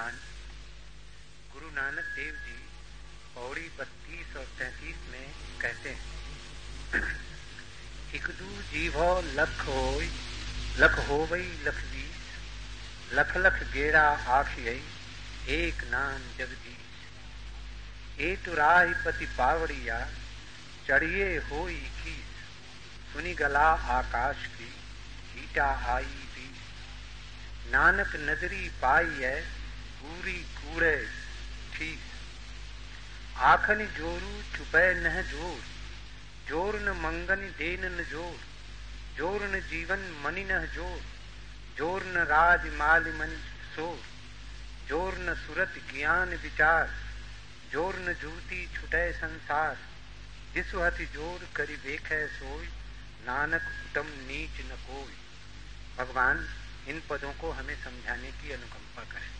भगवान। गुरु नानक देव जी पौड़ी बत्तीस और तैतीस में कहते हैं इकदू जीवो लख हो लख हो वही लख बीस, लख लख गेरा आखियई एक नाम जगदीश ए तुराही पति पावड़िया चढ़िए हो इक्कीस सुनी गला आकाश की, ईटा आई नानक नजरी पाई है पूरी कूड़े ठीक आखन जोरू चुपे न ज़ोर ज़ोर न मंगन देन न ज़ोर ज़ोर न जीवन मनि न ज़ोर ज़ोर न राज माल मन सोर, ज़ोर न सुरत ज्ञान विचार, ज़ोर न जूती छुटे संसार। जिस हथ ज़ोर करी देखे सोई, नानक उत्तम नीच न कोई। भगवान, इन पदों को हमें समझाने की अनुकंपा करें।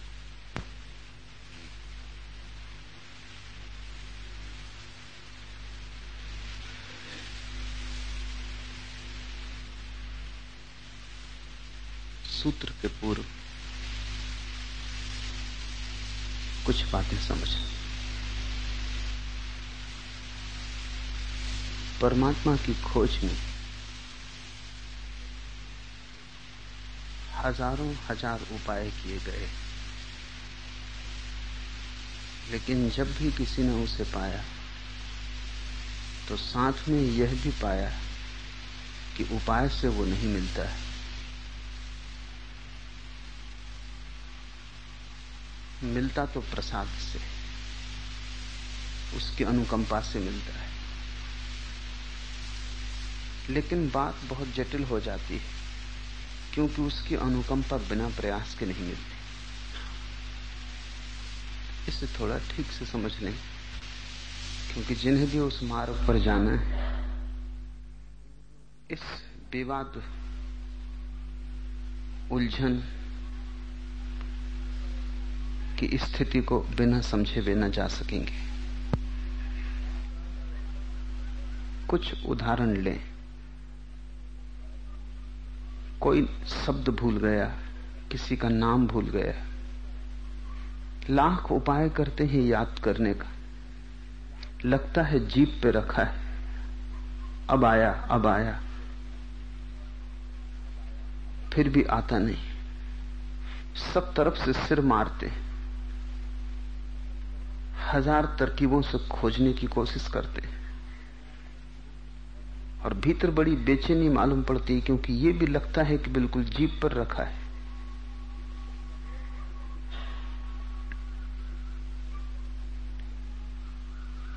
सूत्र के पूर्व। कुछ बातें समझ। परमात्मा की खोज में हज़ारों हज़ार उपाय किए गए। लेकिन जब भी किसी ने उसे पाया तो साथ में यह भी पाया कि उपाय से वो नहीं मिलता है। मिलता तो प्रसाद से, उसकी अनुकंपा से मिलता है। लेकिन बात बहुत जटिल हो जाती है, क्योंकि उसकी अनुकंपा बिना प्रयास के नहीं मिलती। इसे थोड़ा ठीक से समझ लें, क्योंकि जिन्हें भी उस मार्ग पर जाना है, इस विवाद, उलझन की स्थिति को बिना समझे वे जा सकेंगे। कुछ उदाहरण लें। कोई शब्द भूल गया, किसी का नाम भूल गया। लाख उपाय करते हैं याद करने का। लगता है जीप पे रखा है। अब आया अब आया। फिर भी आता नहीं। सब तरफ़ से सिर मारते हज़ार तरकीबों से खोजने की कोशिश करते हैं। और भीतर बड़ी बेचैनी मालूम पड़ती है, क्योंकि ये भी लगता है कि बिल्कुल जीप पर रखा है।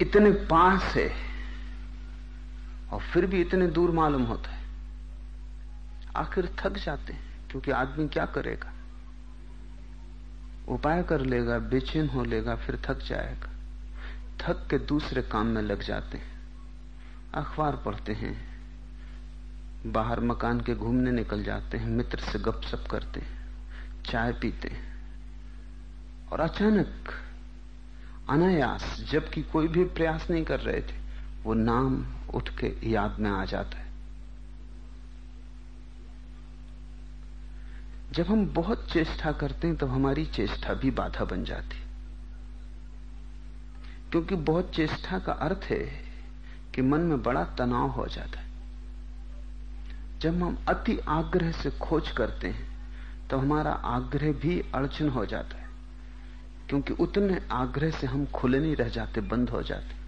इतने पास है, और फिर भी इतने दूर मालूम होता है। आखिर थक जाते हैं, क्योंकि आदमी क्या करेगा? उपाय कर लेगा, बेचैन हो लेगा, फिर थक जाएगा। थक के दूसरे काम में लग जाते हैं। अखबार पढ़ते हैं। बाहर मकान के घूमने निकल जाते हैं। मित्र से गपशप करते हैं। चाय पीते हैं। और अचानक, अनायास, जबकि कोई भी प्रयास नहीं कर रहे थे, वो नाम उठ के याद में आ जाता है। जब हम बहुत चेष्टा करते हैं, तब हमारी चेष्टा भी बाधा बन जाती क्योंकि बहुत चेष्टा का अर्थ है कि मन में बड़ा तनाव हो जाता है। जब हम अति आग्रह से खोज करते हैं तो हमारा आग्रह भी अड़चन हो जाता है। क्योंकि उतने आग्रह से हम खुले नहीं रह जाते, बंद हो जाते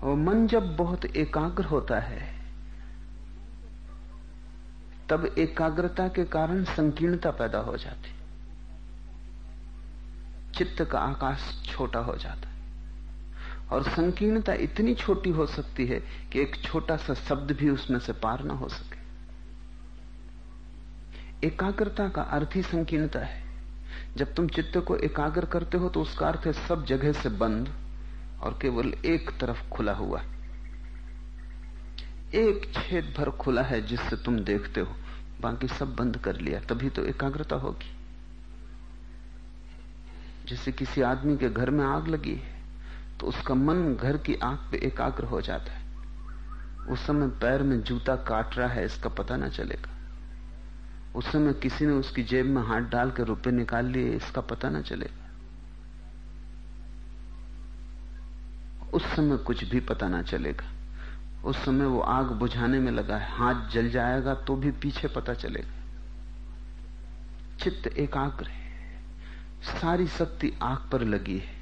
और मन जब बहुत एकाग्र होता है तब एकाग्रता के कारण संकीर्णता पैदा हो जाती। चित्त का आकाश छोटा हो जाता है। और संकीर्णता इतनी छोटी हो सकती है कि एक छोटा सा शब्द भी उसमें से पार ना हो सके। एकाग्रता का अर्थ ही संकीर्णता है। जब तुम चित्त को एकाग्र करते हो तो उसका अर्थ है सब जगह से बंद और केवल एक तरफ़ खुला हुआ एक छेद भर खुला है जिससे तुम देखते हो। बाकी सब बंद कर लिया, तभी तो एकाग्रता होगी। जैसे किसी आदमी के घर में आग लगी है तो उसका मन घर की आग पे एकाग्र हो जाता है। उस समय पैर में जूता काट रहा है, इसका पता ना चलेगा। उस समय किसी ने उसकी जेब में हाथ डाल के रुपए निकाल लिए, इसका पता ना चलेगा। उस समय कुछ भी पता ना चलेगा। उस समय वो आग बुझाने में लगा है। हाथ जल जाएगा तो भी पीछे पता चलेगा। चित्त एकाग्र है। सारी शक्ति आग पर लगी है।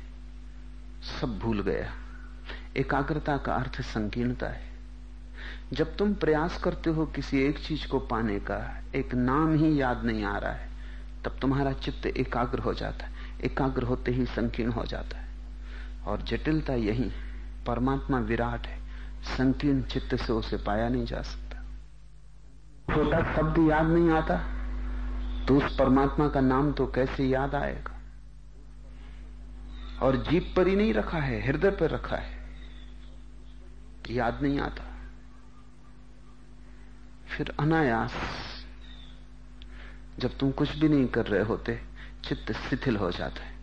सब भूल गया। एकाग्रता का अर्थ संकीर्णता है। जब तुम प्रयास करते हो किसी एक चीज़ को पाने का, एक नाम ही याद नहीं आ रहा है, तब तुम्हारा चित्त एकाग्र हो जाता है। एकाग्र होते ही संकीर्ण हो जाता है। और जटिलता यही परमात्मा विराट है। संकीर्ण चित्त से उसे पाया नहीं जा सकता। छोटा शब्द याद नहीं आता? तो उस परमात्मा का नाम तो कैसे याद आएगा? और जीप पर ही नहीं रखा है हृदय पर रखा है। याद नहीं आता। फिर अनायास जब तुम कुछ भी नहीं कर रहे होते चित्त शिथिल हो जाता है।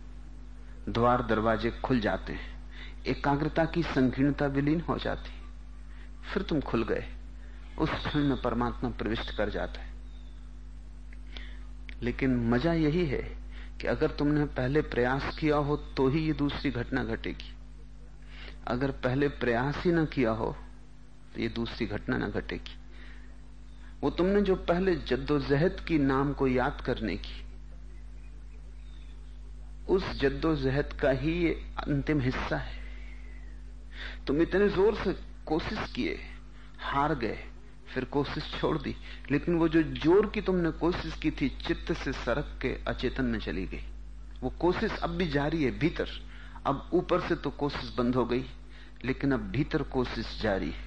द्वार दरवाजे खुल जाते हैं। एकाग्रता की संकीर्णता विलीन हो जाती फिर तुम खुल गए। उस क्षण में परमात्मा प्रविष्ट कर जाता है। लेकिन मज़ा यही है कि अगर तुमने पहले प्रयास किया हो तो ही ये दूसरी घटना घटेगी। अगर पहले प्रयास ही ना किया हो तो ये दूसरी घटना ना घटेगी। वो तुमने जो पहले जद्दोजहद की नाम को याद करने की, उस जद्दोजहद का ही ये अंतिम हिस्सा है। तुम इतने ज़ोर से कोशिश किए, हार गए, फिर कोशिश छोड़ दी। लेकिन वो जो ज़ोर की तुमने कोशिश की थी, चित्त से सरक के अचेतन में चली गई। वो कोशिश अब भी जारी है भीतर। अब ऊपर से तो कोशिश बंद हो गई, लेकिन अब भीतर कोशिश जारी है।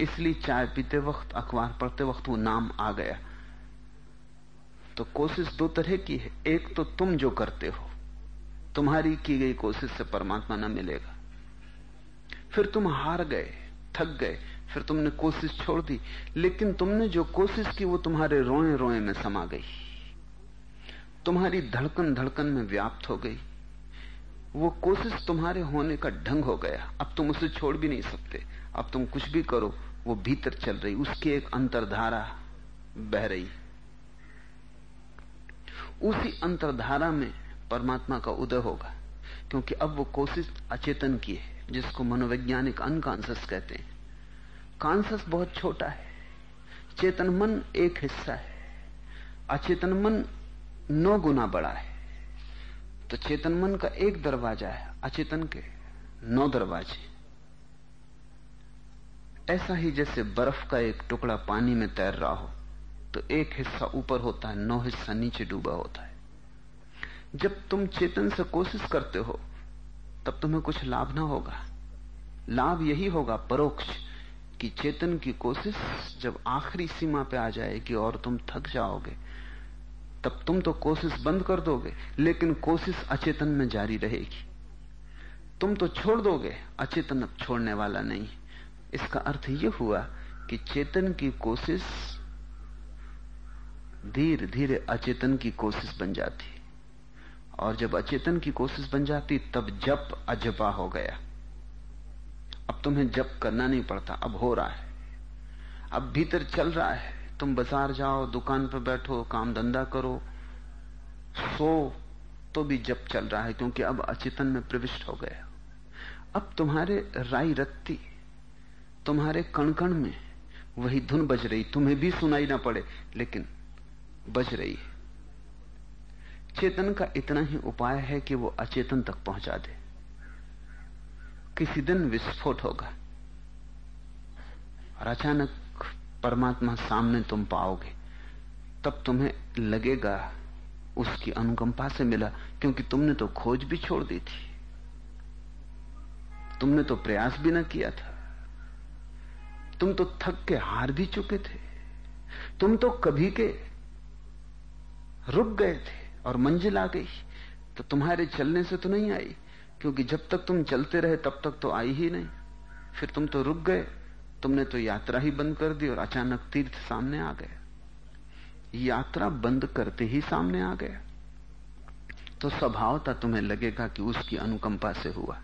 इसलिए चाय पीते वक्त, अखबार पढ़ते वक्त वो नाम आ गया। तो कोशिश दो तरह की है। एक तो तुम जो करते हो, तुम्हारी की गई कोशिश से परमात्मा न मिलेगा। फिर तुम हार गए, थक गए, फिर तुमने कोशिश छोड़ दी, लेकिन तुमने जो कोशिश की वो तुम्हारे रोए रोए में समा गई। तुम्हारी धड़कन धड़कन में व्याप्त हो गई। वो कोशिश तुम्हारे होने का ढंग हो गया। अब तुम उसे छोड़ भी नहीं सकते। अब तुम कुछ भी करो, वो भीतर चल रही, उसकी एक अंतरधारा बह रही। उसी अंतरधारा में परमात्मा का उदय होगा, क्योंकि अब वो कोशिश अचेतन की है। जिसको मनोवैज्ञानिक अनकॉन्सियस कहते हैं। कॉन्सियस बहुत छोटा है। चेतन मन एक हिस्सा है। अचेतन मन नौ गुना बड़ा है। तो चेतन मन का एक दरवाज़ा है, अचेतन के नौ दरवाजे। ऐसा ही जैसे बर्फ़ का एक टुकड़ा पानी में तैर रहा हो तो एक हिस्सा ऊपर होता है, नौ हिस्सा नीचे डूबा होता है। जब तुम चेतन से कोशिश करते हो तब तुम्हें कुछ लाभ ना होगा। लाभ यही होगा परोक्ष कि चेतन की कोशिश जब आखिरी सीमा पे आ जाएगी और तुम थक जाओगे, तब तुम तो कोशिश बंद कर दोगे, लेकिन कोशिश अचेतन में जारी रहेगी। तुम तो छोड़ दोगे, अचेतन अब छोड़ने वाला नहीं। इसका अर्थ यह हुआ कि चेतन की कोशिश धीरे धीरे अचेतन की कोशिश बन जाती। और जब अचेतन की कोशिश बन जाती, तब जप अजपा हो गया। अब तुम्हें जप करना नहीं पड़ता, अब हो रहा है। अब भीतर चल रहा है। तुम बाज़ार जाओ, दुकान पर बैठो, काम धंधा करो, सो तो भी जप चल रहा है, क्योंकि अब अचेतन में प्रविष्ट हो गया। अब तुम्हारे राई रत्ती, तुम्हारे कण कण में वही धुन बज रही। तुम्हें भी सुनाई ना पड़े, लेकिन बज रही है। चेतन का इतना ही उपाय है कि वो अचेतन तक पहुँचा दे। किसी दिन विस्फोट होगा। और अचानक परमात्मा सामने तुम पाओगे, तब तुम्हें लगेगा उसकी अनुकंपा से मिला, क्योंकि तुमने तो खोज भी छोड़ दी थी। तुमने तो प्रयास भी ना किया था। तुम तो थक के हार भी चुके थे। तुम तो कभी के रुक गए थे। और मंजिल आ गई। तो तुम्हारे चलने से तो नहीं आई, क्योंकि जब तक तुम चलते रहे तब तक तो आई ही नहीं। फिर तुम तो रुक गए, तुमने तो यात्रा ही बंद कर दी और अचानक तीर्थ सामने आ गया। यात्रा बंद करते ही सामने आ गया। तो स्वभावता तुम्हें लगेगा कि उसकी अनुकंपा से हुआ।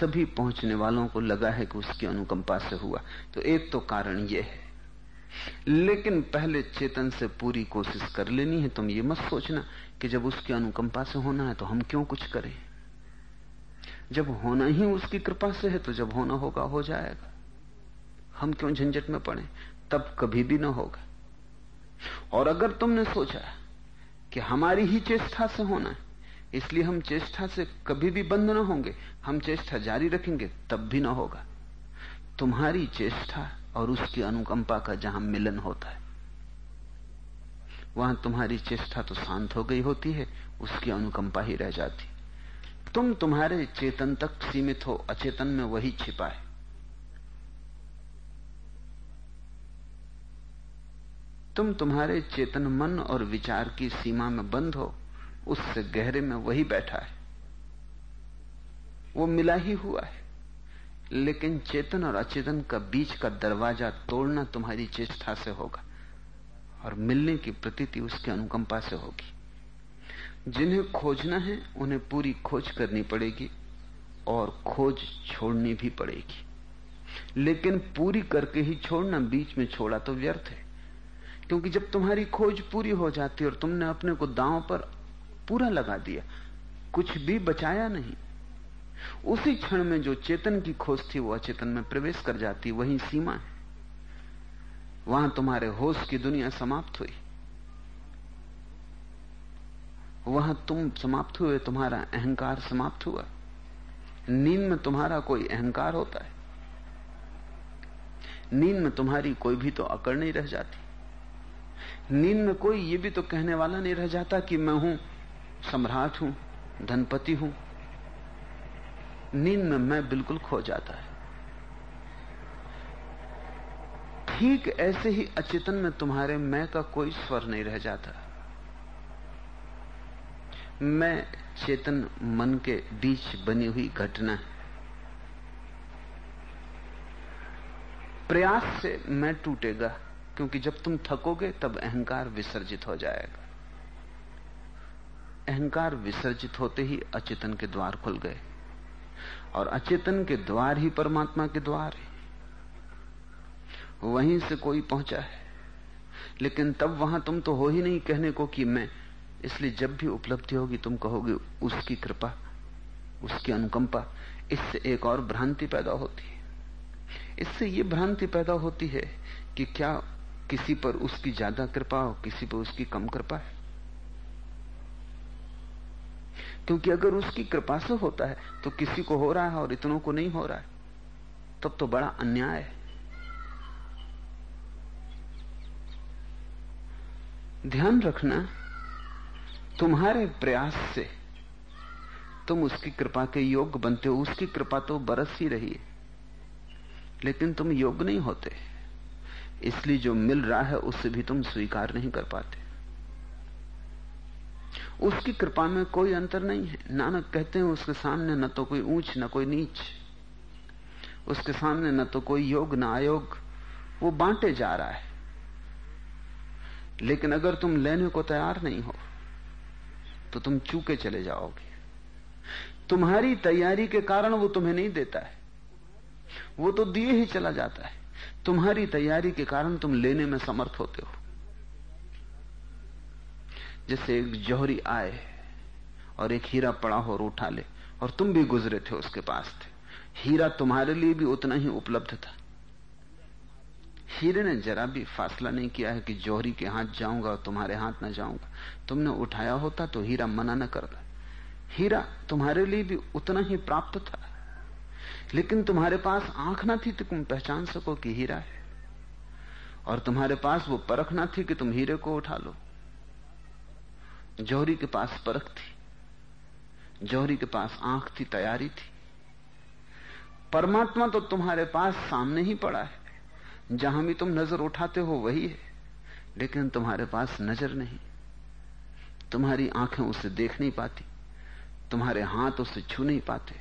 सभी पहुँचने वालों को लगा है कि उसकी अनुकंपा से हुआ। तो एक तो कारण यह है लेकिन पहले चेतन से पूरी कोशिश कर लेनी है, तुम ये मत सोचना कि जब उसकी अनुकंपा से होना है तो हम क्यों कुछ करें। जब होना ही उसकी कृपा से है तो जब होना होगा, हो जाएगा। हम क्यों झंझट में पड़े? तब कभी भी ना होगा। और अगर तुमने सोचा कि हमारी ही चेष्टा से होना है, इसलिए हम चेष्टा से कभी भी बंद ना होंगे, हम चेष्टा जारी रखेंगे, तब भी ना होगा। तुम्हारी चेष्टा और उसकी अनुकंपा का जहाँ मिलन होता है, वहाँ तुम्हारी चेष्टा तो शांत हो गई होती है, उसकी अनुकंपा ही रह जाती। तुम तुम्हारे चेतन तक सीमित हो, अचेतन में वही छिपा है। तुम तुम्हारे चेतन मन और विचार की सीमा में बंद हो, उससे गहरे में वही बैठा है। वो मिला ही हुआ है। लेकिन चेतन और अचेतन का बीच का दरवाज़ा तोड़ना तुम्हारी चेष्टा से होगा, और मिलने की प्रतीति उसके अनुकंपा से होगी। जिन्हें खोजना है, उन्हें पूरी खोज करनी पड़ेगी, और खोज छोड़नी भी पड़ेगी। लेकिन पूरी करके ही छोड़ना, बीच में छोड़ा तो व्यर्थ है। क्योंकि जब तुम्हारी खोज पूरी हो जाती और तुमने अपने को दांव पर पूरा लगा दिया, कुछ भी बचाया नहीं उसी क्षण में जो चेतन की खोज थी, वो अचेतन में प्रवेश कर जाती, वही सीमा है। वहाँ तुम्हारे होश की दुनिया समाप्त हुई। वहाँ तुम समाप्त हुए, तुम्हारा अहंकार समाप्त हुआ। नींद में तुम्हारा कोई अहंकार होता है। नींद में तुम्हारी कोई भी तो अकड़ नहीं रह जाती। नींद में कोई ये भी तो कहने वाला नहीं रह जाता कि मैं हूँ, सम्राट हूँ, धनपति हूँ नींद में मैं बिल्कुल खो जाता है। ठीक ऐसे ही अचेतन में तुम्हारे मैं का कोई स्वर नहीं रह जाता। मैं चेतन मन के बीच बनी हुई घटना है। प्रयास से मैं टूटेगा, क्योंकि जब तुम थकोगे, तब अहंकार विसर्जित हो जाएगा। अहंकार विसर्जित होते ही अचेतन के द्वार खुल गए। और अचेतन के द्वार ही परमात्मा के द्वार है। वहीं से कोई पहुँचा है। लेकिन तब वहाँ तुम तो हो ही नहीं कहने को कि मैं। इसलिए जब भी उपलब्धि होगी तुम कहोगे, उसकी कृपा, उसकी अनुकंपा, इससे एक और भ्रांति पैदा होती है। इससे ये भ्रांति पैदा होती है कि क्या किसी पर उसकी ज़्यादा कृपा हो किसी पर उसकी कम कृपा है। क्योंकि अगर उसकी कृपा से होता है तो किसी को हो रहा है और इतनों को नहीं हो रहा है। तब तो बड़ा अन्याय है। ध्यान रखना, तुम्हारे प्रयास से तुम उसकी कृपा के योग्य बनते हो। उसकी कृपा तो बरस ही रही है, लेकिन तुम योग्य नहीं होते। इसलिए जो मिल रहा है, उससे भी तुम स्वीकार नहीं कर पाते। उसकी कृपा में कोई अंतर नहीं है। नानक कहते हैं, उसके सामने न तो कोई ऊंच, न कोई नीच। उसके सामने न तो कोई योग, न अयोग वो बांटे जा रहा है। लेकिन अगर तुम लेने को तैयार नहीं हो तो तुम चूके चले जाओगे। तुम्हारी तैयारी के कारण वो तुम्हें नहीं देता है। वो तो दिए ही चला जाता है। तुम्हारी तैयारी के कारण तुम लेने में समर्थ होते हो। जैसे एक जौहरी आए और एक हीरा पड़ा हो और उठा ले, और तुम भी गुजरे थे उसके पास थे। हीरा तुम्हारे लिए भी उतना ही उपलब्ध था। हीरे ने जरा भी फासला नहीं किया है कि जौहरी के हाथ जाऊँगा और तुम्हारे हाथ ना जाऊँगा। तुमने उठाया होता तो हीरा मना न करता। हीरा तुम्हारे लिए भी उतना ही प्राप्त था। लेकिन तुम्हारे पास आँख ना थी तो तुम पहचान सको कि हीरा है। और तुम्हारे पास वो परख ना थी कि तुम हीरे को उठा लो। जौहरी के पास परख थी। जौहरी के पास आँख थी, तैयारी थी। परमात्मा तो तुम्हारे पास सामने ही पड़ा है। जहाँ भी तुम नज़र उठाते हो वही है, लेकिन तुम्हारे पास नज़र नहीं। तुम्हारी आँखें उसे देख नहीं पाती, तुम्हारे हाथ उसे छू नहीं पाते,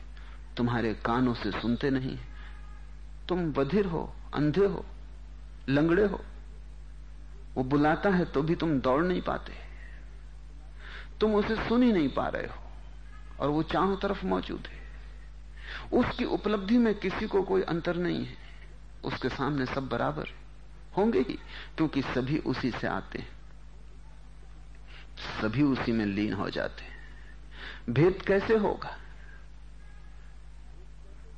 तुम्हारे कान उसे सुनते नहीं। तुम बधिर हो, अंधे हो, लंगड़े हो। वो बुलाता है तो भी तुम दौड़ नहीं पाते। तुम उसे सुन ही नहीं पा रहे हो। और वो चारों तरफ़ मौजूद है। उसकी उपलब्धि में किसी को कोई अंतर नहीं है। उसके सामने सब बराबर होंगे ही, क्योंकि सभी उसी से आते हैं। सभी उसी में लीन हो जाते हैं। भेद कैसे होगा?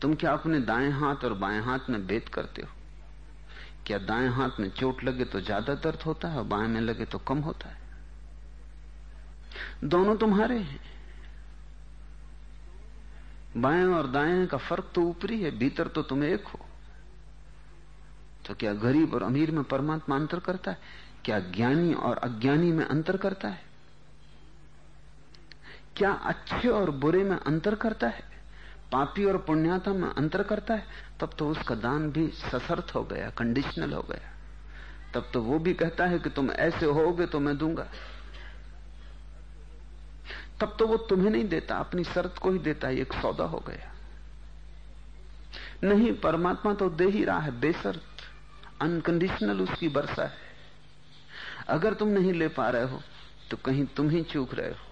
तुम क्या अपने दाएँ हाथ और बाएँ हाथ में भेद करते हो? क्या दाएँ हाथ में चोट लगे तो ज़्यादा दर्द होता है और बाएँ में लगे तो कम होता है? दोनों तुम्हारे हैं। बाएँ और दाएँ का फ़र्क तो ऊपरी है, भीतर तो तुम एक हो। तो क्या गरीब और अमीर में परमात्मा अंतर करता है? क्या ज्ञानी और अज्ञानी में अंतर करता है? क्या अच्छे और बुरे में अंतर करता है? पापी और पुण्यात्मा में अंतर करता है? तब तो उसका दान भी सशर्त हो गया कंडीशनल हो गया। तब तो वो भी कहता है कि तुम ऐसे होगे तो मैं दूँगा। तब तो वो तुम्हें नहीं देता, अपनी शर्त को ही देता है, एक सौदा हो गया। नहीं, परमात्मा तो दे ही रहा है बेसर्त अनकंडीशनल उसकी वर्षा है। अगर तुम नहीं ले पा रहे हो तो कहीं तुम ही चूक रहे हो।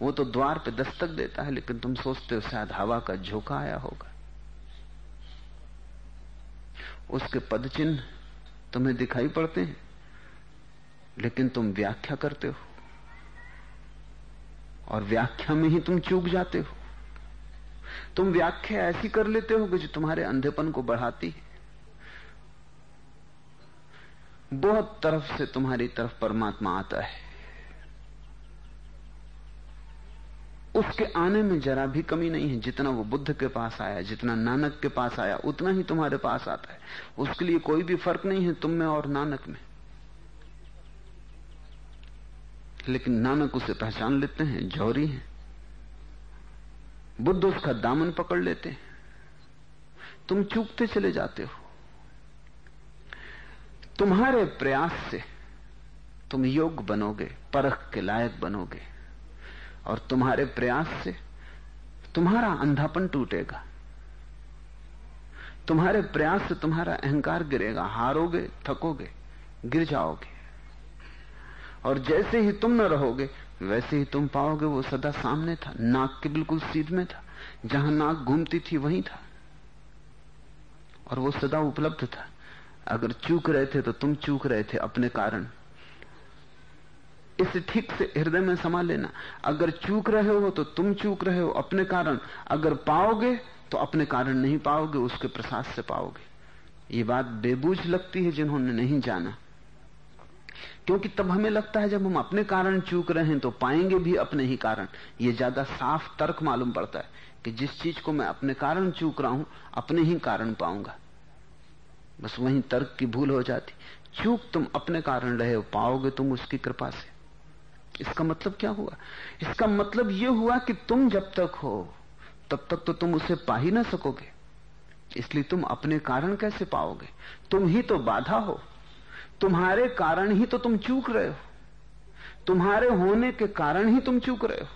वो तो द्वार पे दस्तक देता है, लेकिन तुम सोचते हो शायद हवा का झोंका आया होगा। उसके पद चिन्ह तुम्हें दिखाई पड़ते हैं, लेकिन तुम व्याख्या करते हो। और व्याख्या में ही तुम चूक जाते हो। तुम व्याख्या ऐसी कर लेते हो जो तुम्हारे अंधेपन को बढ़ाती है। बहुत तरफ़ से तुम्हारी तरफ़ परमात्मा आता है। उसके आने में जरा भी कमी नहीं है। जितना वो बुद्ध के पास आया, जितना नानक के पास आया, उतना ही तुम्हारे पास आता है। उसके लिए कोई भी फ़र्क नहीं है। तुम में और नानक में। लेकिन नानक उसे पहचान लेते हैं जौहरी हैं। बुद्ध उसका दामन पकड़ लेते हैं। तुम चूकते चले जाते हो। तुम्हारे प्रयास से तुम योग बनोगे, परख के लायक बनोगे। और तुम्हारे प्रयास से तुम्हारा अंधापन टूटेगा। तुम्हारे प्रयास से तुम्हारा अहंकार गिरेगा, हारोगे, थकोगे, गिर जाओगे। और जैसे ही तुम न रहोगे, वैसे ही तुम पाओगे वो सदा सामने था। नाक के बिल्कुल सीध में था। जहाँ नाक घूमती थी, वहीं था। और वो सदा उपलब्ध था। अगर चूक रहे थे तो तुम चूक रहे थे अपने कारण। इसे ठीक से हृदय में समा लेना। अगर चूक रहे हो तो तुम चूक रहे हो अपने कारण। अगर पाओगे तो अपने कारण नहीं पाओगे, उसके प्रसाद से पाओगे। ये बात बेबूझ लगती है जिन्होंने नहीं जाना। क्योंकि तब हमें लगता है जब हम अपने कारण चूक रहे हैं तो पाएँगे भी अपने ही कारण। ये ज़्यादा साफ़ तर्क मालूम पड़ता है कि जिस चीज़ को मैं अपने कारण चूक रहा हूँ, अपने ही कारण पाऊँगा। बस वहीं तर्क की भूल हो जाती। चूक तुम अपने कारण रहे हो, पाओगे तुम उसकी कृपा से। इसका मतलब क्या हुआ? इसका मतलब यह हुआ कि तुम जब तक हो, तब तक तो तुम उसे पा ही ना सकोगे। इसलिए तुम अपने कारण कैसे पाओगे? तुम ही तो बाधा हो। तुम्हारे कारण ही तो तुम चूक रहे हो। तुम्हारे होने के कारण ही तुम चूक रहे हो।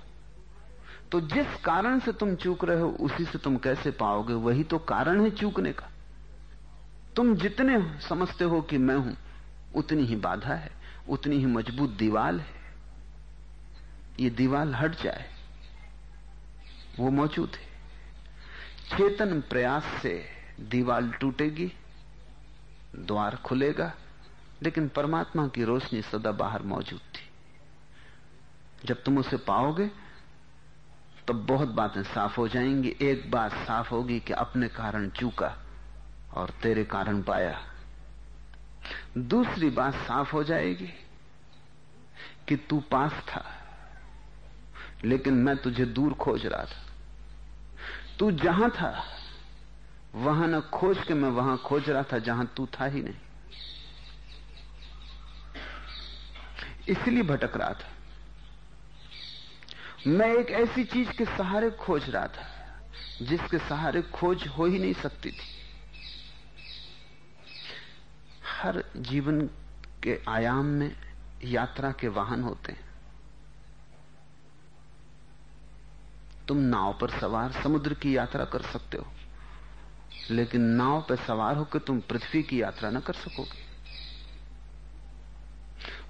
तो जिस कारण से तुम चूक रहे हो, उसी से तुम कैसे पाओगे? वही तो कारण है चूकने का। तुम जितने समझते हो कि मैं हूँ, उतनी ही बाधा है, उतनी ही मज़बूत दीवाल है। ये दीवाल हट जाए, वो मौजूद है। चेतन प्रयास से दीवाल टूटेगी, द्वार खुलेगा लेकिन परमात्मा की रोशनी सदा बाहर मौजूद थी। जब तुम उसे पाओगे तो बहुत बातें साफ़ हो जाएँगी। एक बात साफ़ होगी कि अपने कारण चूका और तेरे कारण पाया। दूसरी बात साफ़ हो जाएगी कि तू पास था, लेकिन मैं तुझे दूर खोज रहा था। तू जहाँ था, वहाँ न खोज के मैं वहाँ खोज रहा था जहाँ तू था ही नहीं। इसलिए भटक रहा था। मैं एक ऐसी चीज़ के सहारे खोज रहा था, जिसके सहारे खोज हो ही नहीं सकती थी। हर जीवन के आयाम में यात्रा के वाहन होते हैं। तुम नाव पर सवार समुद्र की यात्रा कर सकते हो, लेकिन नाव पर सवार होकर तुम पृथ्वी की यात्रा न कर सकोगे।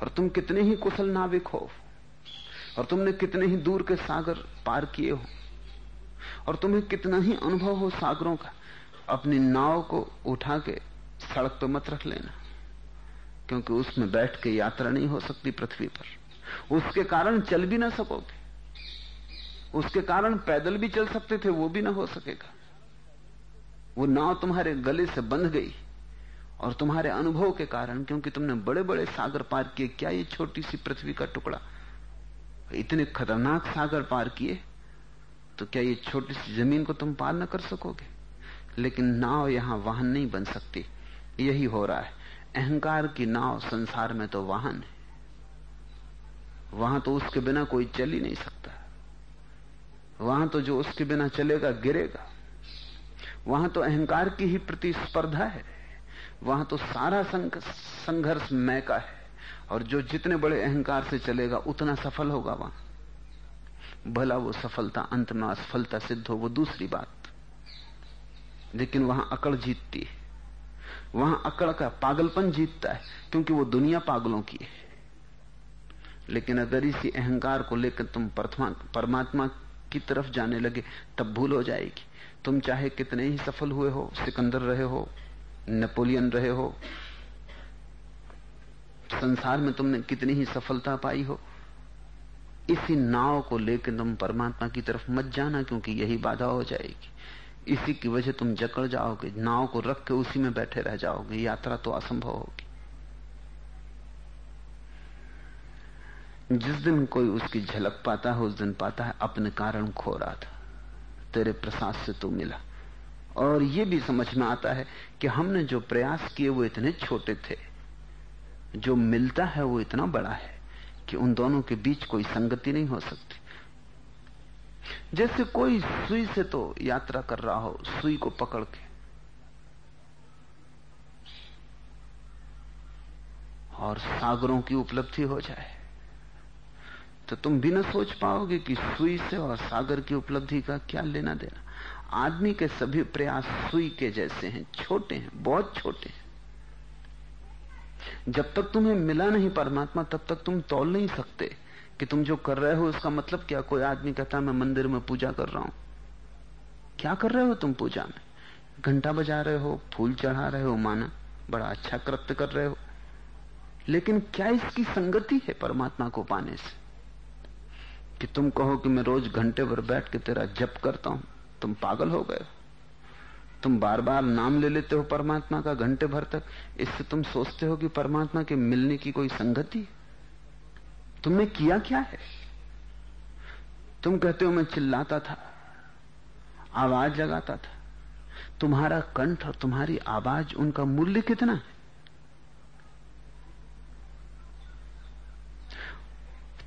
और तुम कितने ही कुशल नाविक हो, और तुमने कितने ही दूर के सागर पार किए हो, और तुम्हें कितना ही अनुभव हो सागरों का, अपनी नाव को उठा के सड़क पर मत रख लेना, क्योंकि उसमें बैठ के यात्रा नहीं हो सकती पृथ्वी पर। उसके कारण चल भी ना सकोगे। उसके कारण पैदल भी चल सकते थे, वो भी ना हो सकेगा। वो नाव तुम्हारे गले से बंध गई। और तुम्हारे अनुभव के कारण, क्योंकि तुमने बड़े बड़े सागर पार किए, क्या ये छोटी सी पृथ्वी का टुकड़ा? इतने खतरनाक सागर पार किए तो क्या ये छोटी सी ज़मीन को तुम पार न कर सकोगे? लेकिन नाव यहाँ वाहन नहीं बन सकती। यही हो रहा है। अहंकार की नाव संसार में तो वाहन है। वहाँ तो उसके बिना कोई चल ही नहीं सकता। वहाँ तो जो उसके बिना चलेगा, गिरेगा। वहाँ तो अहंकार की ही प्रतिस्पर्धा है। वहाँ तो सारा संघर्ष मैं का है। और जो जितने बड़े अहंकार से चलेगा, उतना सफल होगा वहाँ। भला वो सफलता अंत में असफलता सिद्ध हो, वो दूसरी बात। लेकिन वहाँ अकड़ जीतती है। वहाँ अकड़ का पागलपन जीतता है, क्योंकि वो दुनिया पागलों की है। लेकिन अगर इसी अहंकार को लेकर तुम परमात्मा की तरफ़ जाने लगे, तब भूल हो जाएगी। तुम चाहे कितने ही सफल हुए हो, सिकंदर रहे हो नेपोलियन रहे हो? संसार में तुमने कितनी ही सफलता पाई हो? इसी नाव को लेकर तुम परमात्मा की तरफ़ मत जाना, क्योंकि यही बाधा हो जाएगी। इसी की वजह तुम जकड़ जाओगे, नाव को रख के उसी में बैठे रह जाओगे, यात्रा तो असंभव होगी। जिस दिन कोई उसकी झलक पाता है, उस दिन पाता है, अपने कारण खो रहा था। तेरे प्रसाद से तू मिला। और ये भी समझ में आता है कि हमने जो प्रयास किए वो इतने छोटे थे। जो मिलता है वो इतना बड़ा है कि उन दोनों के बीच कोई संगति नहीं हो सकती। जैसे कोई सुई से तो यात्रा कर रहा हो, सुई को पकड़ के। और सागरों की उपलब्धि हो जाए तो तुम भी ना सोच पाओगे कि सुई से और सागर की उपलब्धि का क्या लेना देना। आदमी के सभी प्रयास सुई के जैसे हैं, छोटे हैं, बहुत छोटे हैं। जब तक तुम्हें मिला नहीं परमात्मा, तब तक तुम तोल नहीं सकते कि तुम जो कर रहे हो, उसका मतलब क्या? कोई आदमी कहता मैं मंदिर में पूजा कर रहा हूँ। क्या कर रहे हो तुम पूजा में? घंटा बजा रहे हो, फूल चढ़ा रहे हो, माना बड़ा अच्छा कृत्य कर रहे हो। लेकिन क्या इसकी संगति है परमात्मा को पाने से? कि तुम कहो कि मैं रोज घंटे भर बैठ के तेरा जप करता हूँ तुम पागल हो गए। तुम बार बार नाम ले लेते हो परमात्मा का घंटे भर तक। इससे तुम सोचते हो कि परमात्मा के मिलने की कोई संगति? तुमने किया क्या है? तुम कहते हो, मैं चिल्लाता था, आवाज़ लगाता था। तुम्हारा कंठ और तुम्हारी आवाज़, उनका मूल्य कितना है?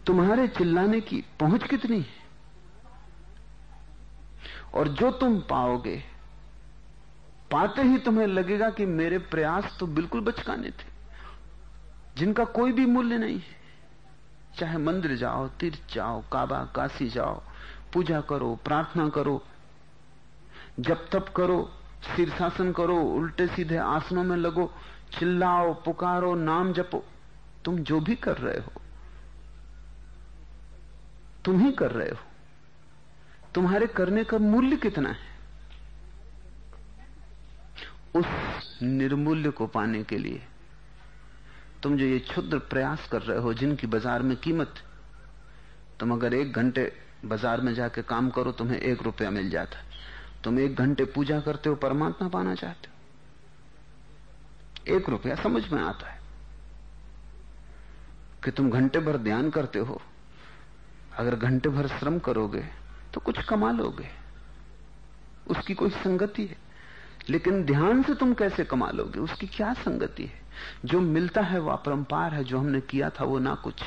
तुम्हारे चिल्लाने की पहुँच कितनी है? और जो तुम पाओगे, पाते ही तुम्हें लगेगा कि मेरे प्रयास तो बिल्कुल बचकाने थे, जिनका कोई भी मूल्य नहीं है। चाहे मंदिर जाओ, तीर्थ जाओ, काबा, काशी जाओ, पूजा करो, प्रार्थना करो जब तप करो शीर्षासन करो, उल्टे सीधे आसनों में लगो, चिल्लाओ, पुकारो, नाम जपो। तुम जो भी कर रहे हो, तुम ही कर रहे हो। तुम्हारे करने का मूल्य कितना है? उस निर्मूल्य को पाने के लिए तुम जो ये क्षुद्र प्रयास कर रहे हो, जिनकी बाज़ार में कीमत, तुम अगर एक घंटे बाज़ार में जाके काम करो, तुम्हें एक रुपया मिल जाता। तुम एक घंटे पूजा करते हो, परमात्मा पाना चाहते हो। एक रुपया समझ में आता है कि तुम घंटे भर ध्यान करते हो। अगर घंटे भर श्रम करोगे तो कुछ कमा लोगे उसकी कोई संगति है। लेकिन ध्यान से तुम कैसे कमा लोगे उसकी क्या संगति है? जो मिलता है वह अपरंपार है, जो हमने किया था वो ना कुछ।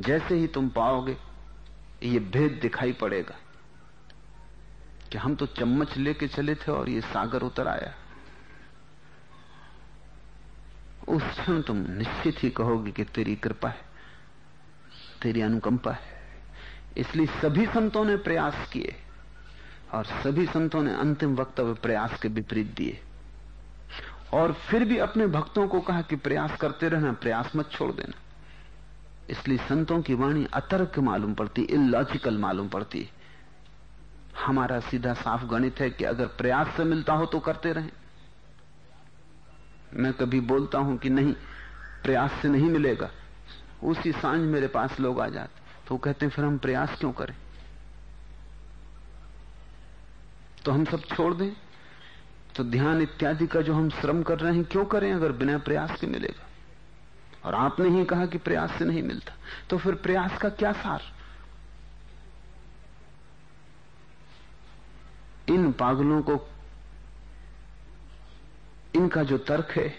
जैसे ही तुम पाओगे, ये भेद दिखाई पड़ेगा कि हम तो चम्मच लेके चले थे और ये सागर उतर आया। उस क्षण तुम निश्चित ही कहोगे कि तेरी कृपा है, तेरी अनुकंपा है। इसलिए सभी संतों ने प्रयास किए और सभी संतों ने अंतिम वक्तव्य प्रयास के विपरीत दिए। और फिर भी अपने भक्तों को कहा कि प्रयास करते रहना, प्रयास मत छोड़ देना। इसलिए संतों की वाणी अतर्क मालूम पड़ती इलॉजिकल मालूम पड़ती। हमारा सीधा साफ़ गणित है कि अगर प्रयास से मिलता हो तो करते रहें। मैं कभी बोलता हूँ कि नहीं, प्रयास से नहीं मिलेगा, उसी साँझ मेरे पास लोग आ जाते। तो कहते हैं, फिर हम प्रयास क्यों करें? तो हम सब छोड़ दें? तो ध्यान इत्यादि का जो हम श्रम कर रहे हैं, क्यों करें अगर बिना प्रयास के मिलेगा? और आपने ही कहा कि प्रयास से नहीं मिलता। तो फिर प्रयास का क्या सार? इन पागलों को, इनका जो तर्क है,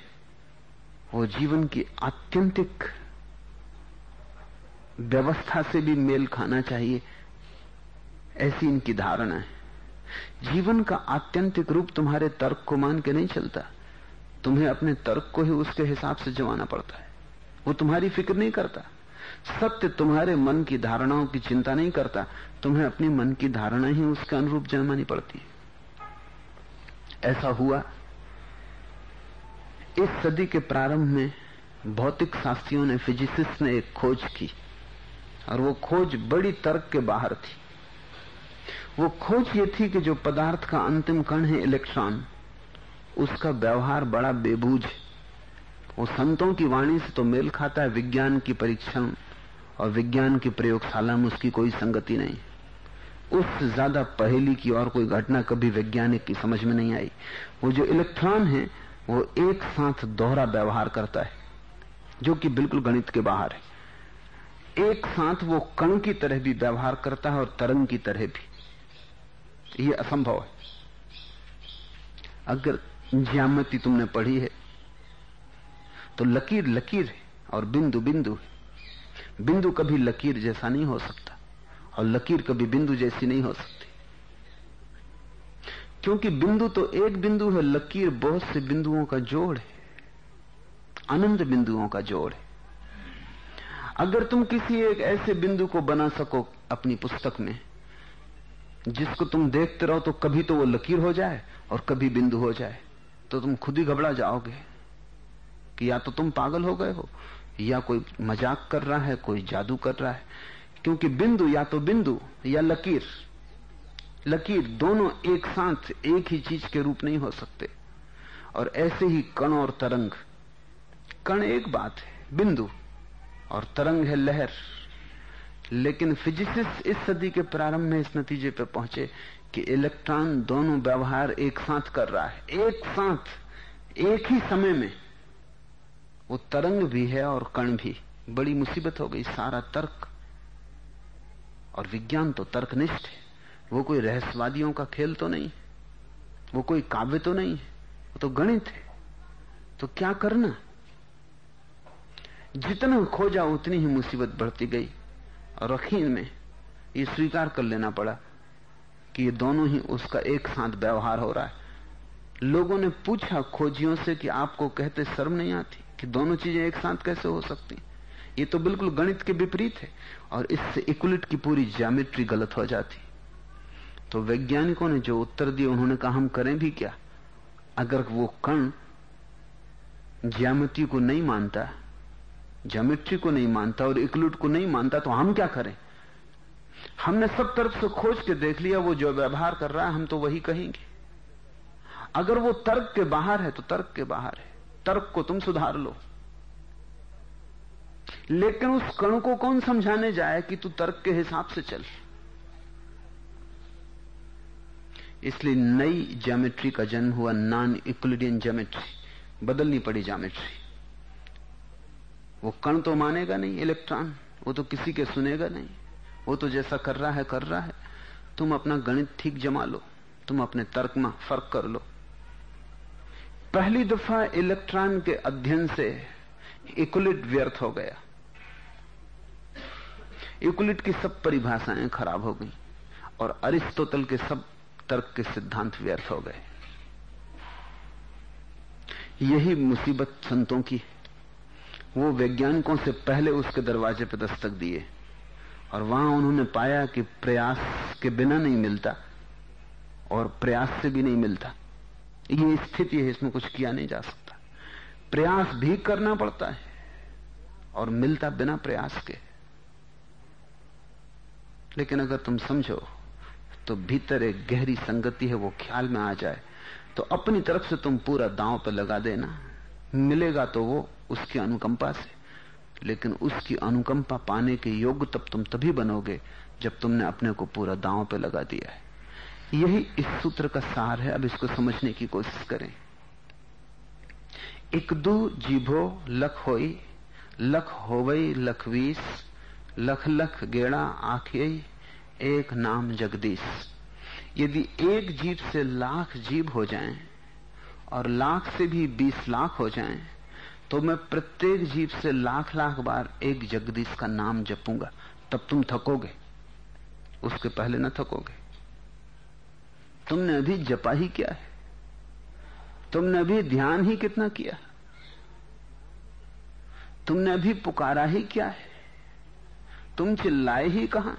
वो जीवन की आत्यंतिक व्यवस्था से भी मेल खाना चाहिए, ऐसी इनकी धारणा है। जीवन का आत्यंतिक रूप तुम्हारे तर्क को मान के नहीं चलता। तुम्हें अपने तर्क को ही उसके हिसाब से जमाना पड़ता है। वो तुम्हारी फ़िक्र नहीं करता। सत्य तुम्हारे मन की धारणाओं की चिंता नहीं करता। तुम्हें अपनी मन की धारणा ही उसके अनुरूप जमानी पड़ती है। ऐसा हुआ। इस सदी के प्रारंभ में भौतिक शास्त्रियों ने फिजिसिस्ट ने एक खोज की। और वो खोज बड़ी तर्क के बाहर थी। वो खोज ये थी कि जो पदार्थ का अंतिम कण है इलेक्ट्रॉन, उसका व्यवहार बड़ा बेबूझ वो संतों की वाणी से तो मेल खाता है विज्ञान की परीक्षण और विज्ञान की प्रयोगशाला में उसकी कोई संगति नहीं। उससे ज़्यादा पहेली की और कोई घटना कभी वैज्ञानिक की समझ में नहीं आई। वो जो इलेक्ट्रॉन है, वो एक साथ दोहरा व्यवहार करता है, जो कि बिल्कुल गणित के बाहर है। एक साथ वो कण की तरह भी व्यवहार करता है और तरंग की तरह भी। ये असंभव है। अगर ज्यामति तुमने पढ़ी है तो लकीर लकीर है और बिंदु बिंदु है। बिंदु कभी लकीर जैसा नहीं हो सकता और लकीर कभी बिंदु जैसी नहीं हो सकती। क्योंकि बिंदु तो एक बिंदु है, लकीर बहुत से बिंदुओं का जोड़ है अनंत बिंदुओं का जोड़ है। अगर तुम किसी एक ऐसे बिंदु को बना सको अपनी पुस्तक में, जिसको तुम देखते रहो तो कभी तो वो लकीर हो जाए और कभी बिंदु हो जाए। तो तुम खुद ही घबरा जाओगे कि या तो तुम पागल हो गए हो, या कोई मज़ाक कर रहा है, कोई जादू कर रहा है। क्योंकि बिंदु या तो बिंदु या लकीर लकीर दोनों एक साथ एक ही चीज़ के रूप नहीं हो सकते। और ऐसे ही कण और तरंग, कण एक बात है, बिंदु। और तरंग है लहर। लेकिन फिजिसिस्ट इस सदी के प्रारंभ में इस नतीजे पर पहुँचे कि इलेक्ट्रॉन दोनों व्यवहार एक साथ कर रहा है। एक साथ, एक ही समय में। वो तरंग भी है और कण भी। बड़ी मुसीबत हो गई, सारा तर्क और विज्ञान तो तर्कनिष्ठ है। वो कोई रहस्यवादियों का खेल तो नहीं, वो कोई काव्य तो नहीं है वो तो गणित है। तो क्या करना? जितना खोजा, उतनी ही मुसीबत बढ़ती गई। और अखीर में ये स्वीकार कर लेना पड़ा कि ये दोनों ही उसका एक साथ व्यवहार हो रहा है। लोगों ने पूछा खोजियों से कि आपको कहते शर्म नहीं आती कि दोनों चीज़ें एक साथ कैसे हो सकती ये तो बिल्कुल गणित के विपरीत है और इससे इक्वलिट की पूरी ज्यामिट्री गलत हो जाती। तो वैज्ञानिकों ने जो उत्तर दिया उन्होंने कहा, हम करें भी क्या? अगर वो कण ज्यामिति को नहीं मानता ज्योमेट्री को नहीं मानता और इक्लूट को नहीं मानता तो हम क्या करें? हमने सब तरफ़ से खोज के देख लिया, वो जो व्यवहार कर रहा है, हम तो वही कहेंगे। अगर वो तर्क के बाहर है तो तर्क के बाहर है। तर्क को तुम सुधार लो। लेकिन उस कण को कौन समझाने जाए कि तू तर्क के हिसाब से चल? इसलिए नई ज्योमेट्री का जन्म हुआ नॉन इक्वलिडियन ज्योमेट्री बदलनी पड़ी ज्योमेट्री वो कण तो मानेगा नहीं, इलेक्ट्रॉन। वो तो किसी के सुनेगा नहीं। वो तो जैसा कर रहा है, कर रहा है। तुम अपना गणित ठीक जमा लो। तुम अपने तर्क में फ़र्क कर लो। पहली दफ़ा इलेक्ट्रॉन के अध्ययन से इक्वलिट व्यर्थ हो गया। इक्वलिट की सब परिभाषाएँ खराब हो गई और अरिस्टोतल के सब तर्क के सिद्धांत व्यर्थ हो गए। यही मुसीबत संतों की वो वैज्ञानिकों से पहले उसके दरवाजे पर दस्तक दिए। और वहाँ उन्होंने पाया कि प्रयास के बिना नहीं मिलता और प्रयास से भी नहीं मिलता। ये स्थिति है, इसमें कुछ किया नहीं जा सकता। प्रयास भी करना पड़ता है और मिलता बिना प्रयास के। लेकिन अगर तुम समझो तो भीतर एक गहरी संगति है, वो ख्याल में आ जाए। तो अपनी तरफ़ से तुम पूरा दांव पर लगा देना। मिलेगा तो वो उसकी अनुकंपा से। लेकिन उसकी अनुकंपा पाने के योग्य तब तुम तभी बनोगे जब तुमने अपने को पूरा दांव पे लगा दिया है। यही इस सूत्र का सार है। अब इसको समझने की कोशिश करें। एक दो जीभो लख होई, लख होवई लखवीस लख लख गेड़ा आखे एक नाम जगदीश। यदि एक जीव से लाख जीव हो जाएँ और लाख से भी बीस लाख हो जाएँ तो मैं प्रत्येक जीव से लाख लाख बार एक जगदीश का नाम जपूँगा। तब तुम थकोगे। उसके पहले न थकोगे। तुमने अभी जपा ही क्या है। तुमने अभी ध्यान ही कितना किया तुमने अभी पुकारा ही क्या है। तुम चिल्लाए ही कहा।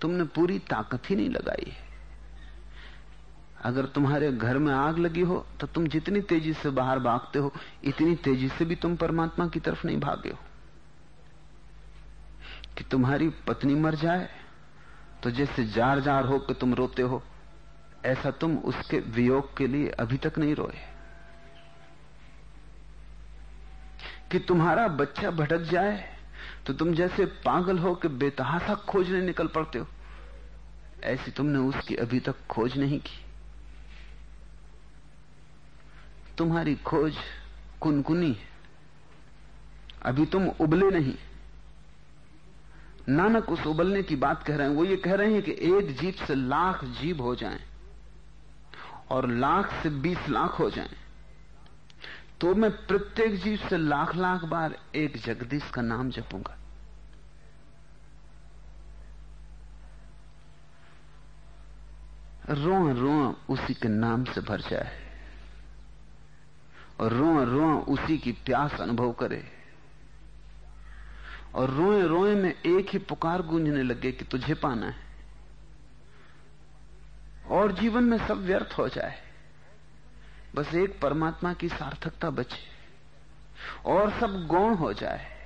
तुमने पूरी ताकत ही नहीं लगाई है। अगर तुम्हारे घर में आग लगी हो तो तुम जितनी तेज़ी से बाहर भागते हो, इतनी तेज़ी से भी तुम परमात्मा की तरफ़ नहीं भागे हो। कि तुम्हारी पत्नी मर जाए तो जैसे जार जार हो कि तुम रोते हो, ऐसा तुम उसके वियोग के लिए अभी तक नहीं रोए। कि तुम्हारा बच्चा भटक जाए तो तुम जैसे पागल हो कि बेतहासा खोजने निकल पड़ते हो, ऐसी तुमने उसकी अभी तक खोज नहीं की। तुम्हारी खोज कुनकुनी है। अभी तुम उबले नहीं। नानक उस उबलने की बात कह रहे हैं, वो ये कह रहे हैं कि एक जीव से लाख जीव हो जाएँ और लाख से बीस लाख हो जाएँ। तो मैं प्रत्येक जीव से लाख लाख बार एक जगदीश का नाम जपूँगा। रो रो उसी के नाम से भर जाए। और रो रो उसी की प्यास अनुभव करे। और रोए रोए में एक ही पुकार गूंजने लगे कि तुझे पाना है। और जीवन में सब व्यर्थ हो जाए। बस एक परमात्मा की सार्थकता बचे। और सब गौण हो जाए।